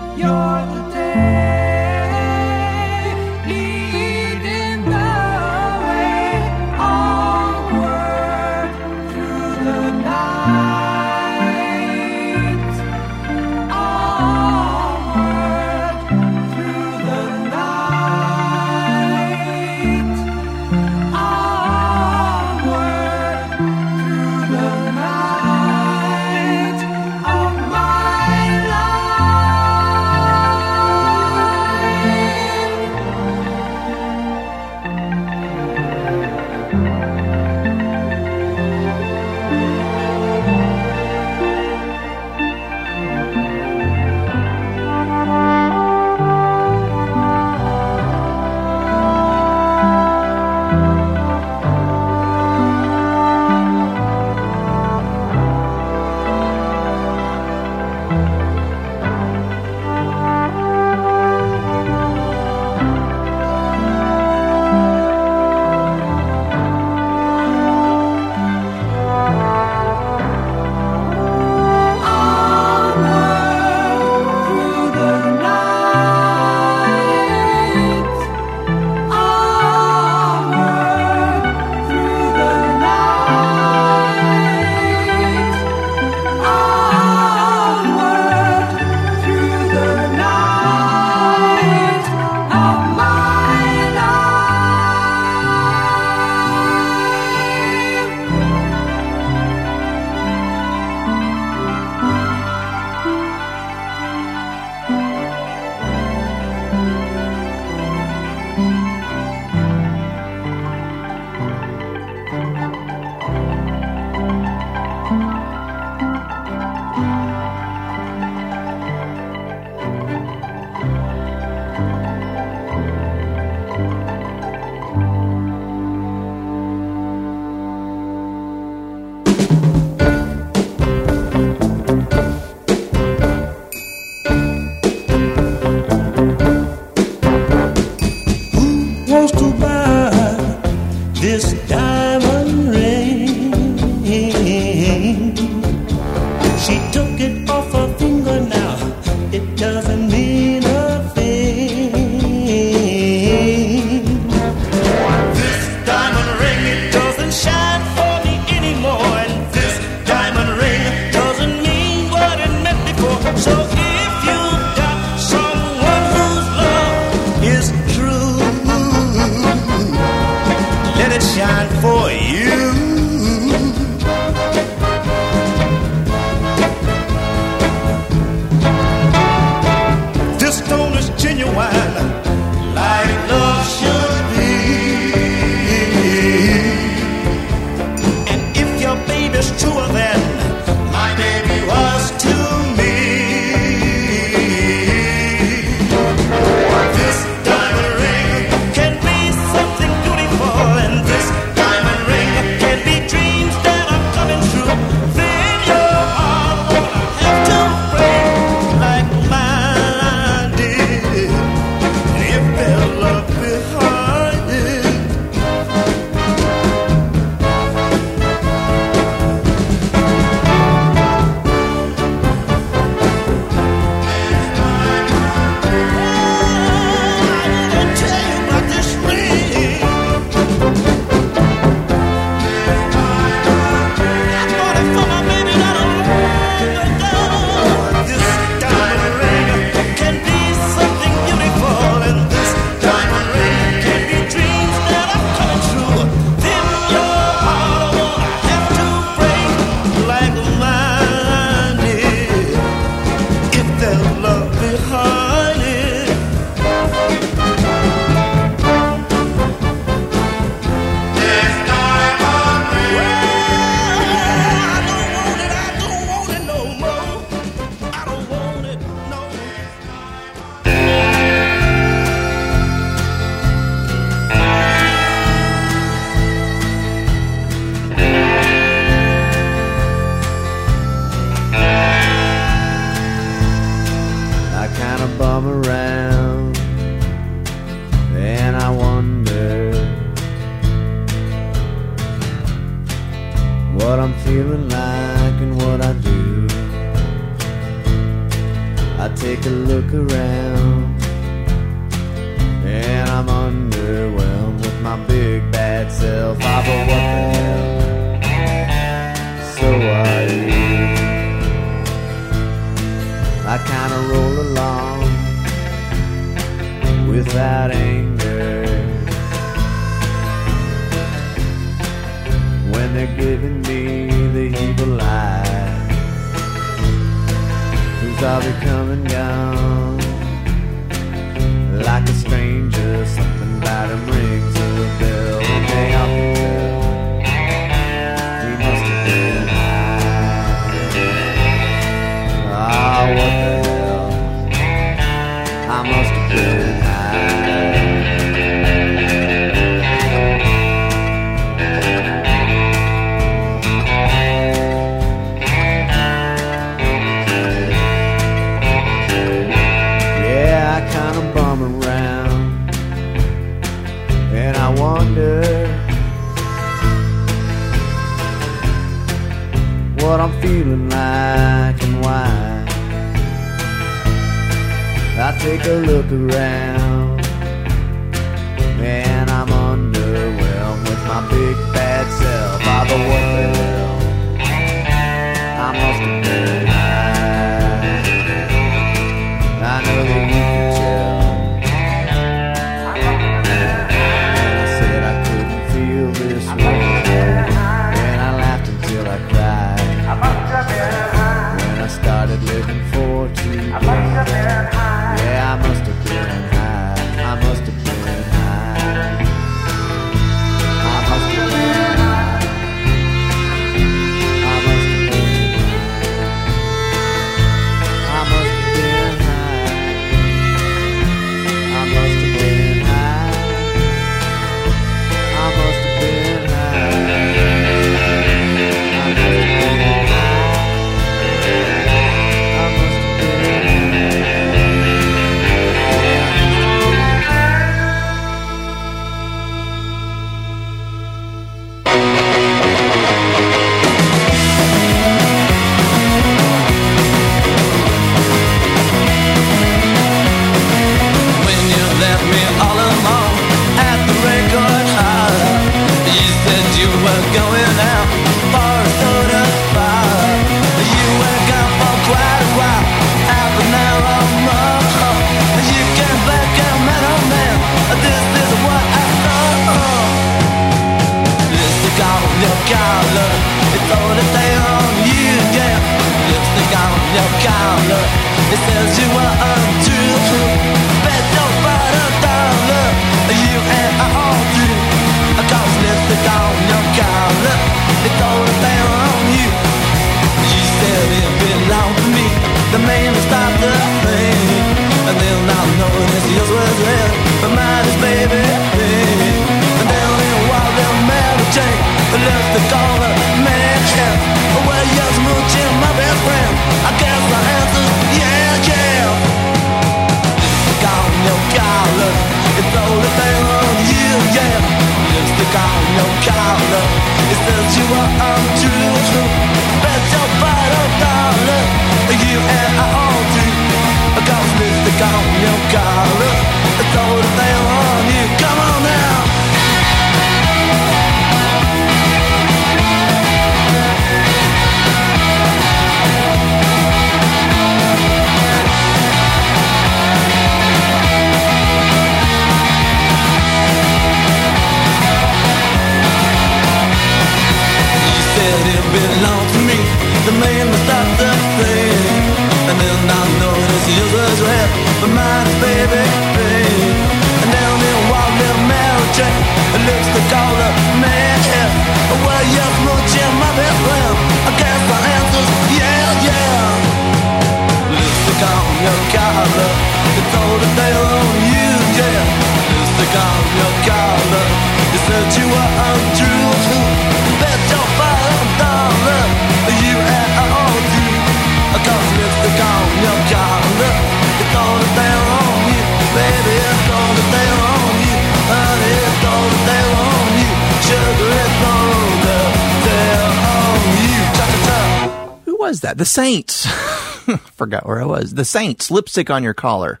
The Saints. Forgot where I was. The Saints. Lipstick on your collar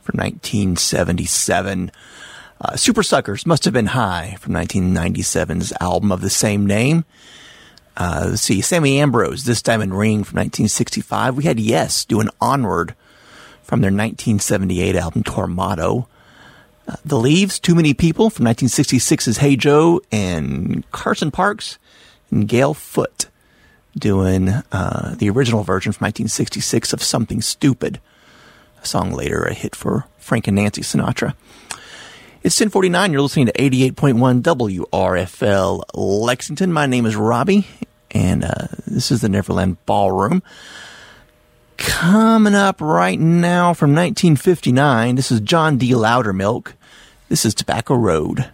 from 1977. Uh, Supersuckers must have been high from 1997's album of the same name. Uh, let's see, Sammy Ambrose, This Diamond Ring from 1965. We had Yes doing Onward from their 1978 album Tormato. Uh, the Leaves, Too Many People from 1966's Hey Joe, and Carson Parks and Gaile Foote doing uh, the original version from 1966 of Something Stupid, a song later a hit for Frank and Nancy Sinatra. It's 1049. You're listening to 88.1 WRFL Lexington. My name is Robbie, and uh, this is the Neverland Ballroom. Coming up right now from 1959, this is John D. Loudermilk. This is Tobacco Road.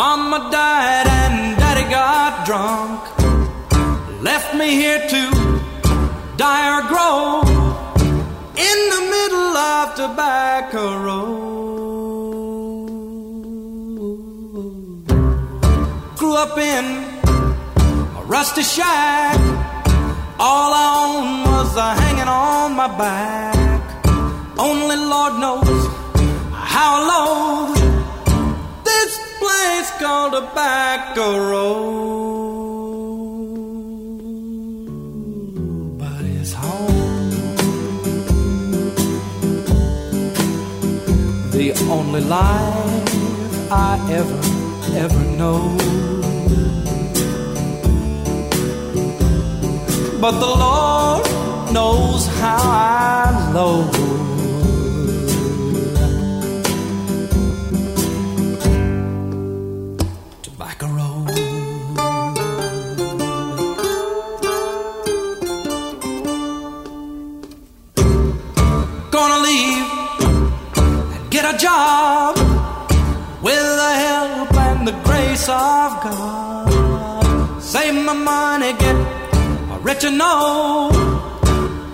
Mama died and daddy got drunk. Left me here to die or grow in the middle of Tobacco Road. Grew up in a rusty shack. All I owned was a hanging on my back. Only Lord knows how low place called a back Road. But it's home. The only life I ever, ever know. But the Lord knows how I low. A job with the help and the grace of God. Save my money, get rich and know.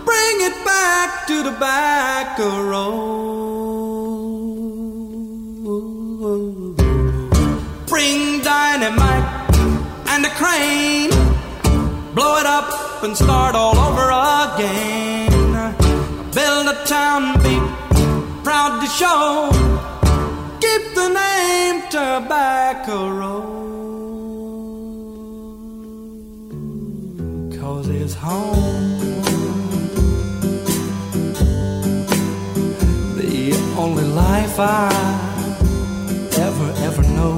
Bring it back to Tobacco Road. Bring dynamite and a crane. Blow it up and start all over again. Build a town, be proud to show. Keep the name Tobacco Road. Cause it's home. The only life I ever, ever know.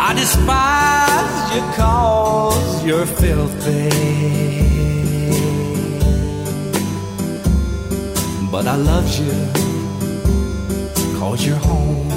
I despise you cause you're filthy. But I love you cause you're home.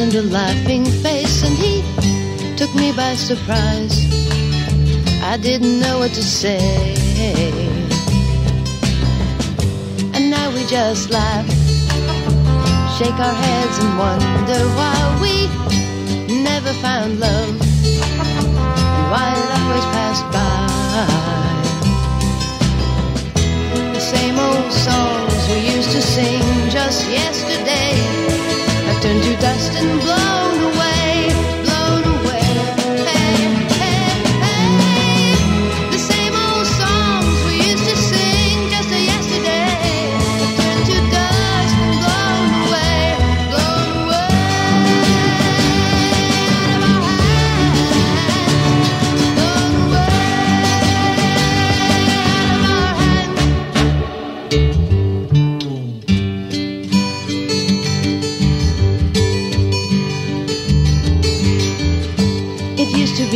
And a laughing face, and he took me by surprise. I didn't know what to say. And now we just laugh, shake our heads, and wonder why we never found love, and why it always passed by. The same old songs we used to sing just yesterday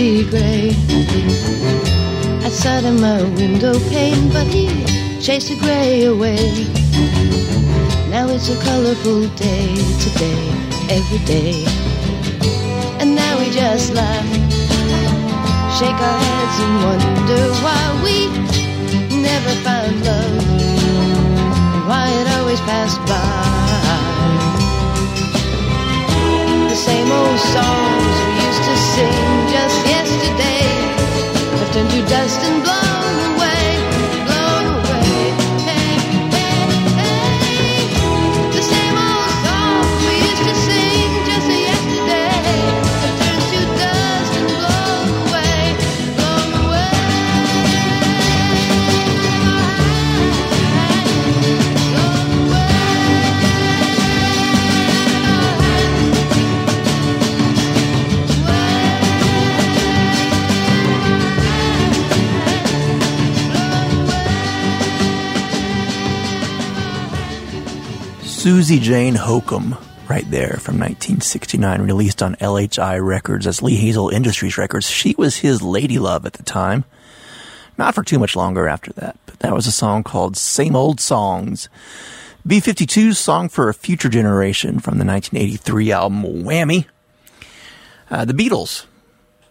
be gray outside my window pane, but he chased the gray away. Now it's a colorful day today, every day. And now we just laugh, shake our heads and wonder why we never found love and why it always passed by. The same old songs just yesterday. Have turned to dust and blown Suzi Jane Hokom, right there from 1969, released on LHI Records as Lee Hazel Industries Records. She was his lady love at the time. Not for too much longer after that, but that was a song called Same Old Songs. B-52's Song for a Future Generation from the 1983 album Whammy. Uh, the Beatles,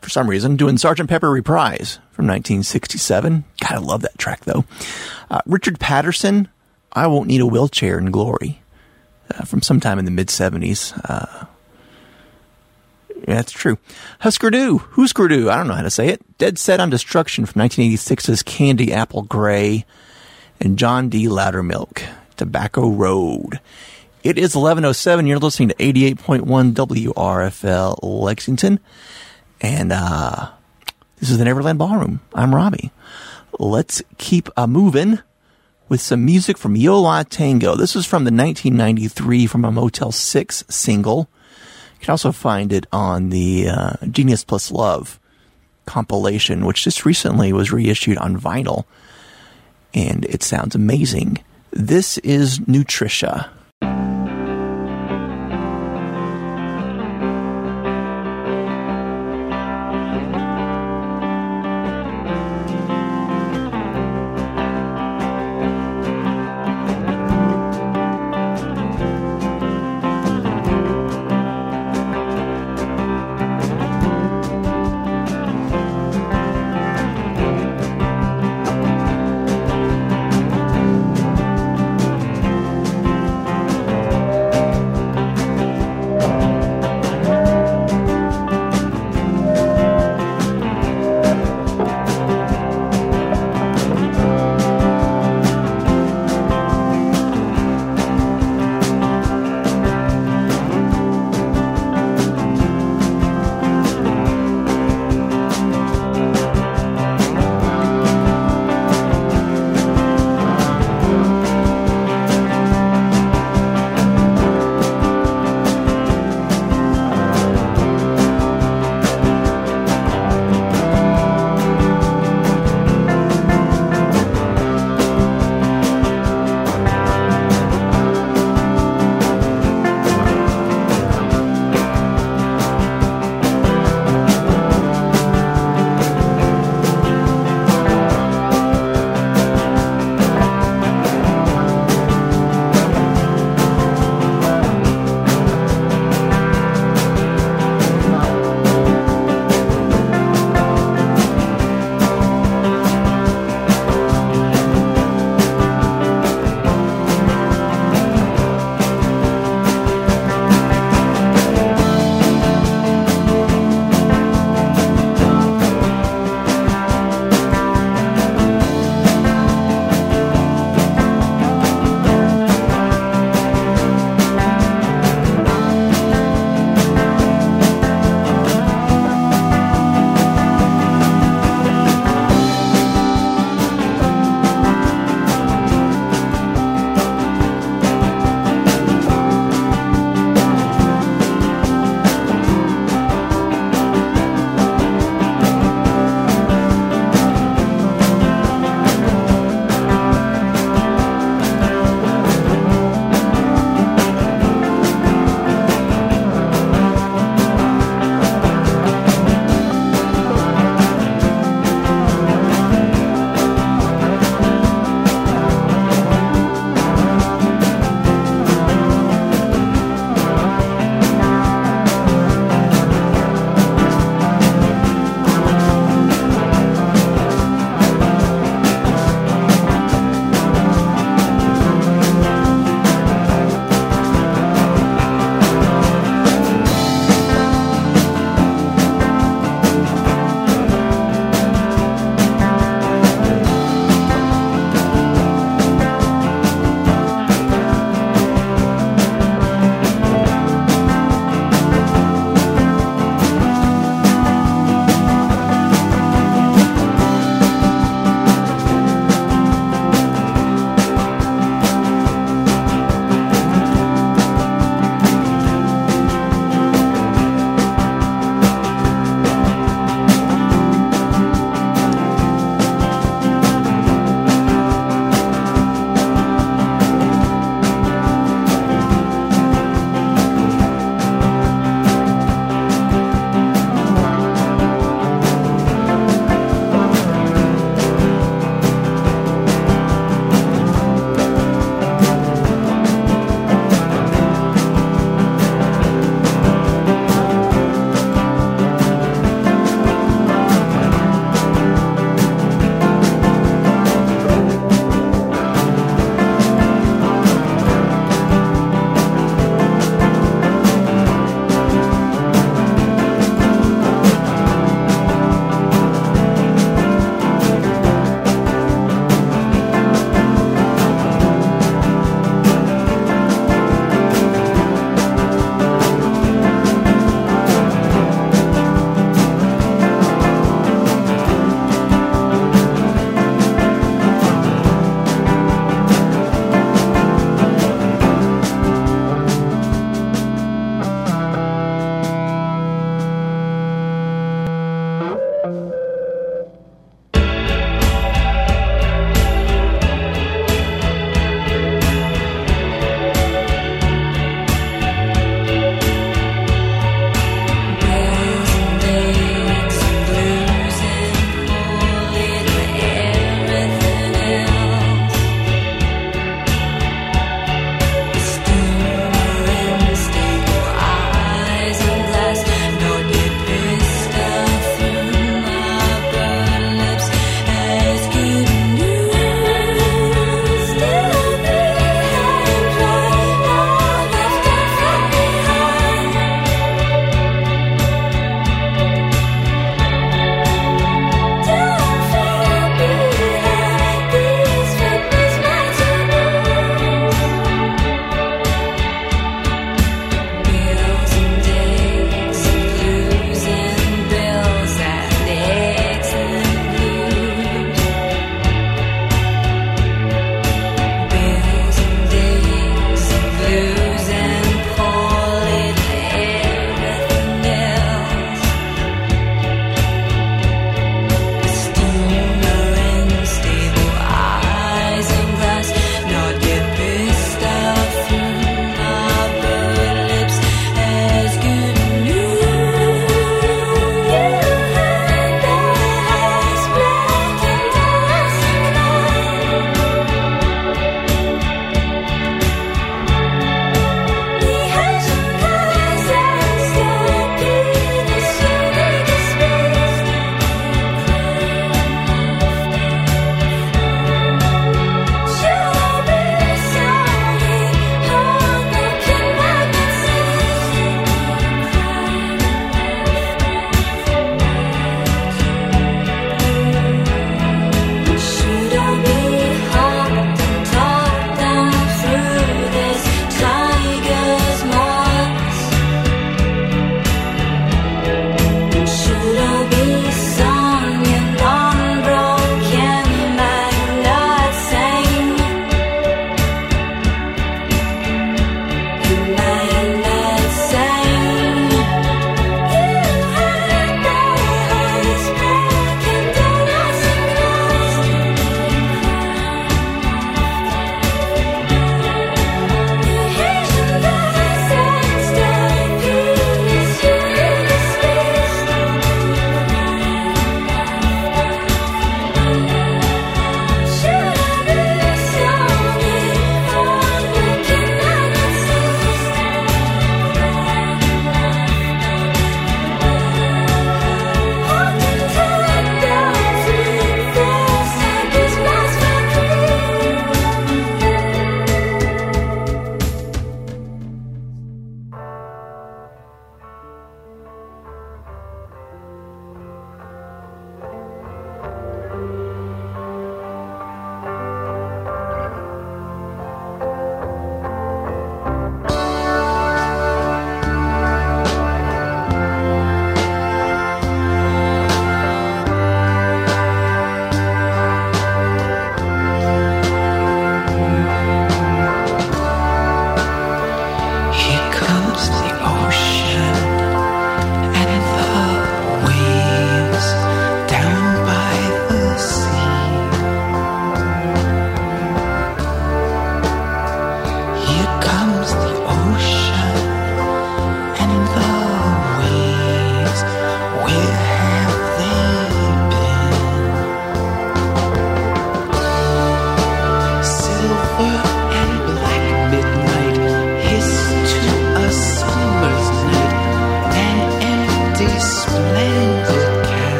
for some reason, doing Sgt. Pepper Reprise from 1967. Gotta love that track, though. Uh, Richard Patterson, I Won't Need a Wheelchair in Glory, uh, from sometime in the mid 70s. Uh, yeah, that's true. Husker Du, Husker Du, I don't know how to say it. Dead Set on Destruction from 1986's Candy Apple Gray, and John D. Loudermilk, Tobacco Road. It is 1107. You're listening to 88.1 WRFL Lexington. And uh, this is the Neverland Ballroom. I'm Robbie. Let's keep uh, moving with some music from Yo La Tengo. This is from the 1993 from a Motel 6 single. You can also find it on the uh, Genius Plus Love compilation, which just recently was reissued on vinyl. And it sounds amazing. This is Nutritia.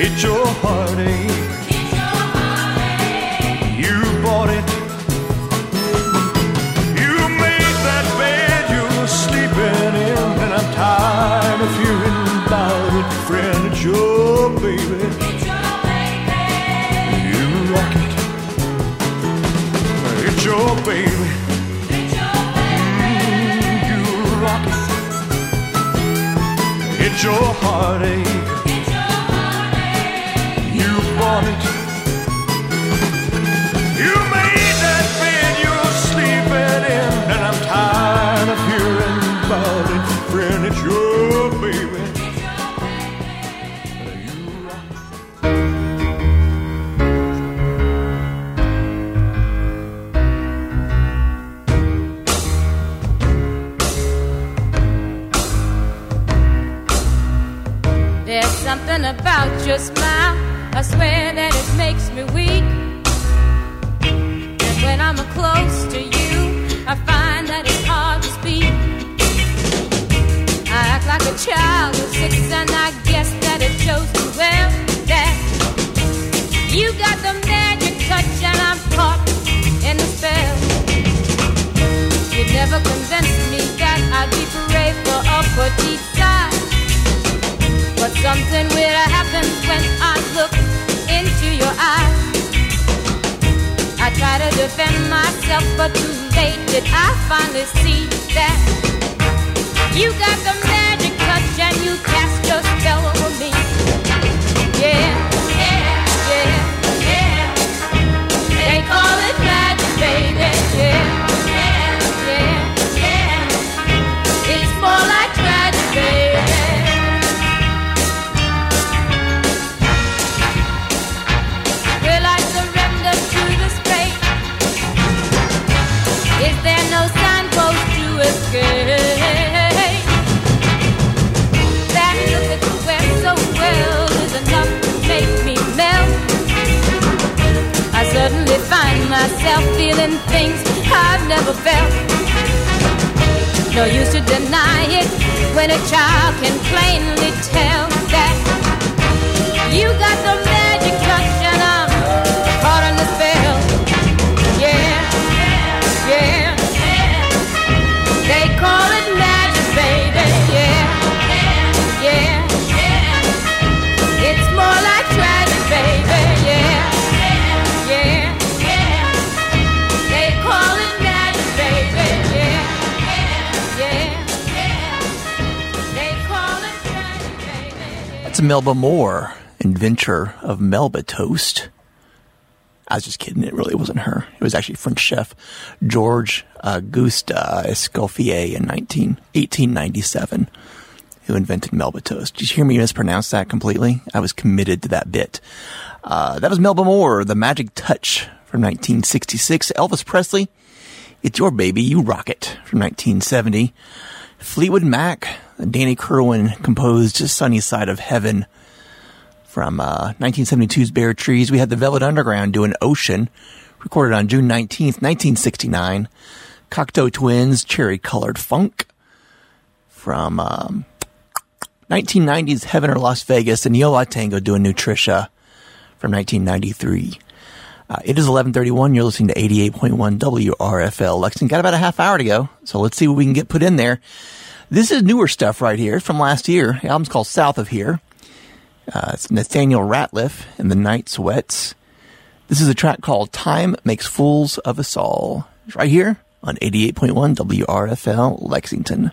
It's your heartache. Melba Moore, inventor of Melba Toast. I was just kidding. It really wasn't her. It was actually French chef George Auguste Escoffier in 19, 1897. who invented Melba Toast. Did you hear me mispronounce that completely? I was committed to that bit. Uh, that was Melba Moore, The Magic Touch from 1966. Elvis Presley, It's Your Baby, You Rock It from 1970. Fleetwood Mac, Danny Kirwan composed Sunny Side of Heaven from uh, 1972's Bare Trees. We had the Velvet Underground doing Ocean, recorded on June 19th, 1969. Cocteau Twins, Cherry Colored Funk from um, 1990's Heaven or Las Vegas, and Yo La Tengo doing Nutritia from 1993. Uh, it is 11:31. You're listening to 88.1 WRFL Lexington. Got about a half hour to go, so let's see what we can get put in there. This is newer stuff right here from last year. The album's called South of Here. Uh, it's Nathaniel Rateliff and the Night Sweats. This is a track called Time Makes Fools of Us All. It's right here on 88.1 WRFL Lexington.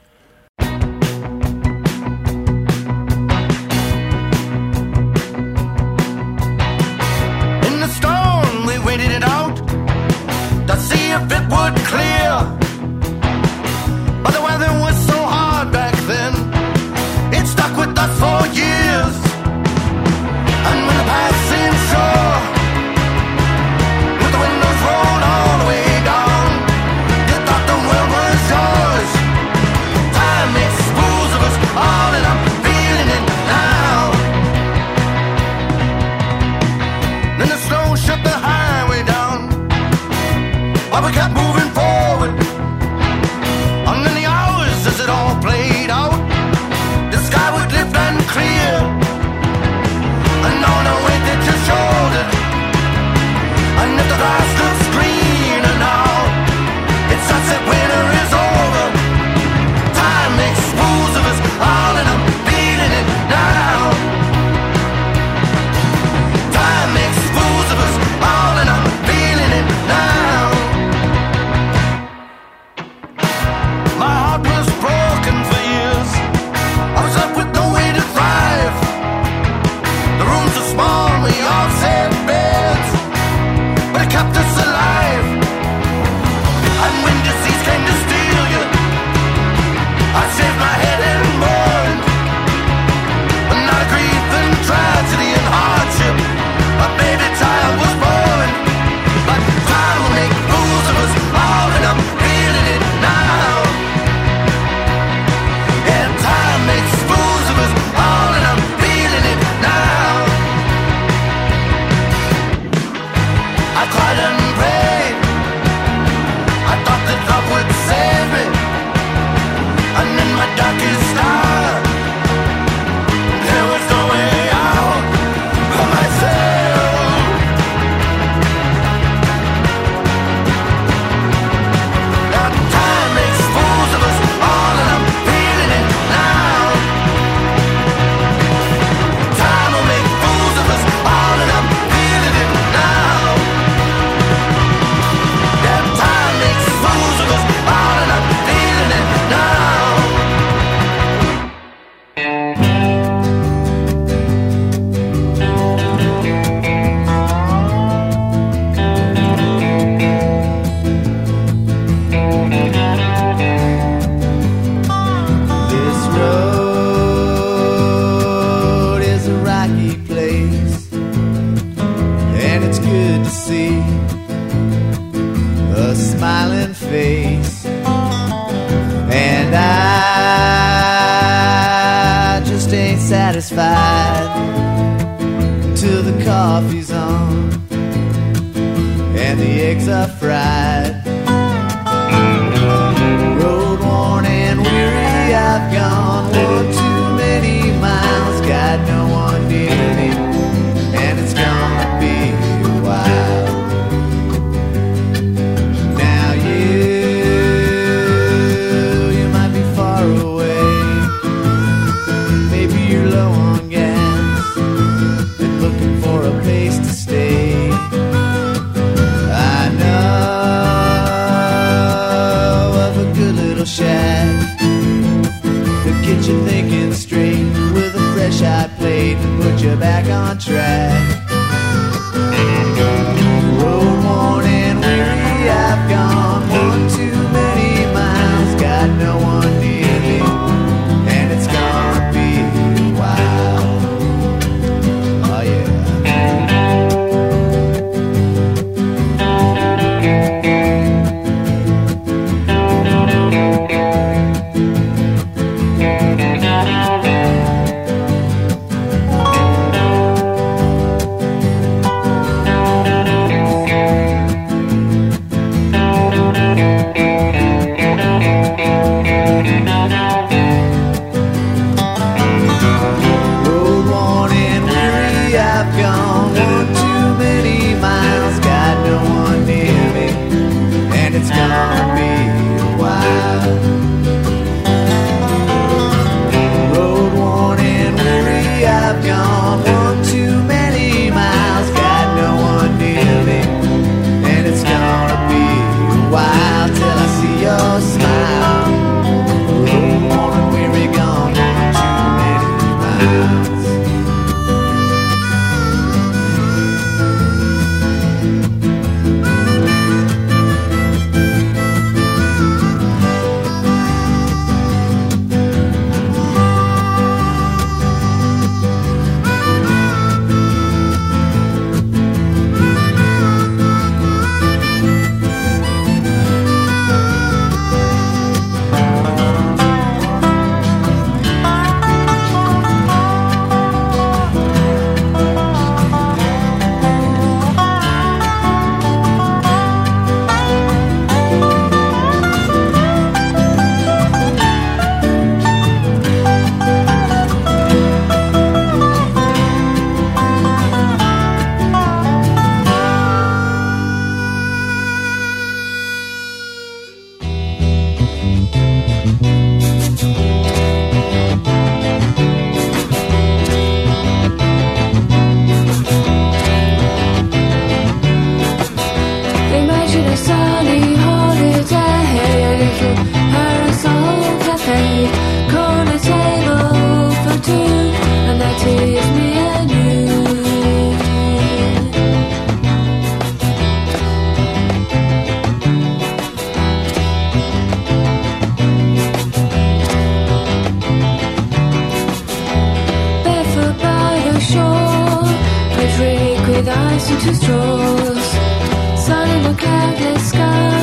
With ice into straws. Sun in a cloudless sky.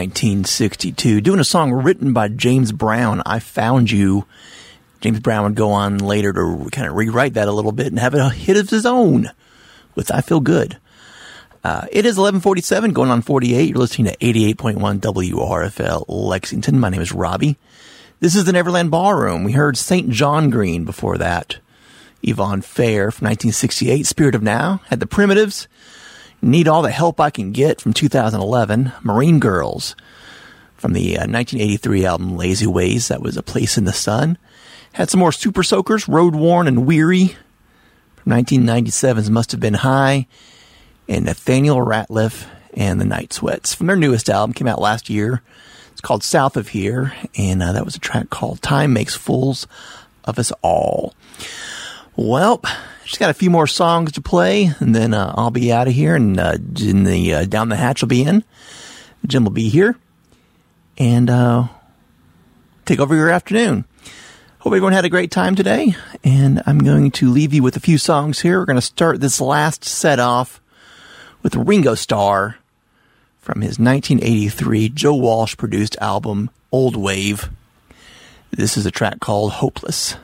1962, doing a song written by James Brown, I Found You. James Brown would go on later to kind of rewrite that a little bit and have it a hit of his own with I Feel Good. Uh, it is 1147 going on 48. You're listening to 88.1 WRFL Lexington. My name is Robbie. This is the Neverland Ballroom. We heard St. John Green before that. Yvonne Fair from 1968. Spirit of Now had the Primitives. Need All the Help I Can Get from 2011. Marine Girls from the uh, 1983 album Lazy Ways. That was A Place in the Sun. Had some more Supersuckers, Road Worn and Weary from 1997's Must Have Been High. And Nathaniel Rateliff and the Night Sweats from their newest album. Came out last year. It's called South of Here. And uh, that was a track called Time Makes Fools of Us All. Well, just got a few more songs to play, and then uh, I'll be out of here, and uh, in the uh, down the hatch will be in. Jim will be here, and uh, take over your afternoon. Hope everyone had a great time today, and I'm going to leave you with a few songs here. We're going to start this last set off with Ringo Starr from his 1983 Joe Walsh produced album Old Wave. This is a track called Hopeless.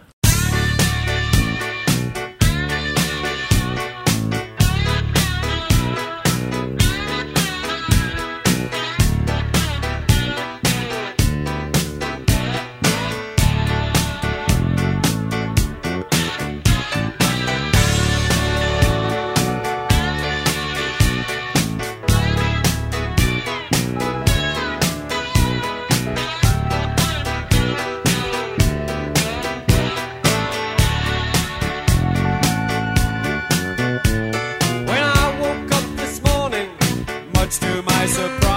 much to my surprise.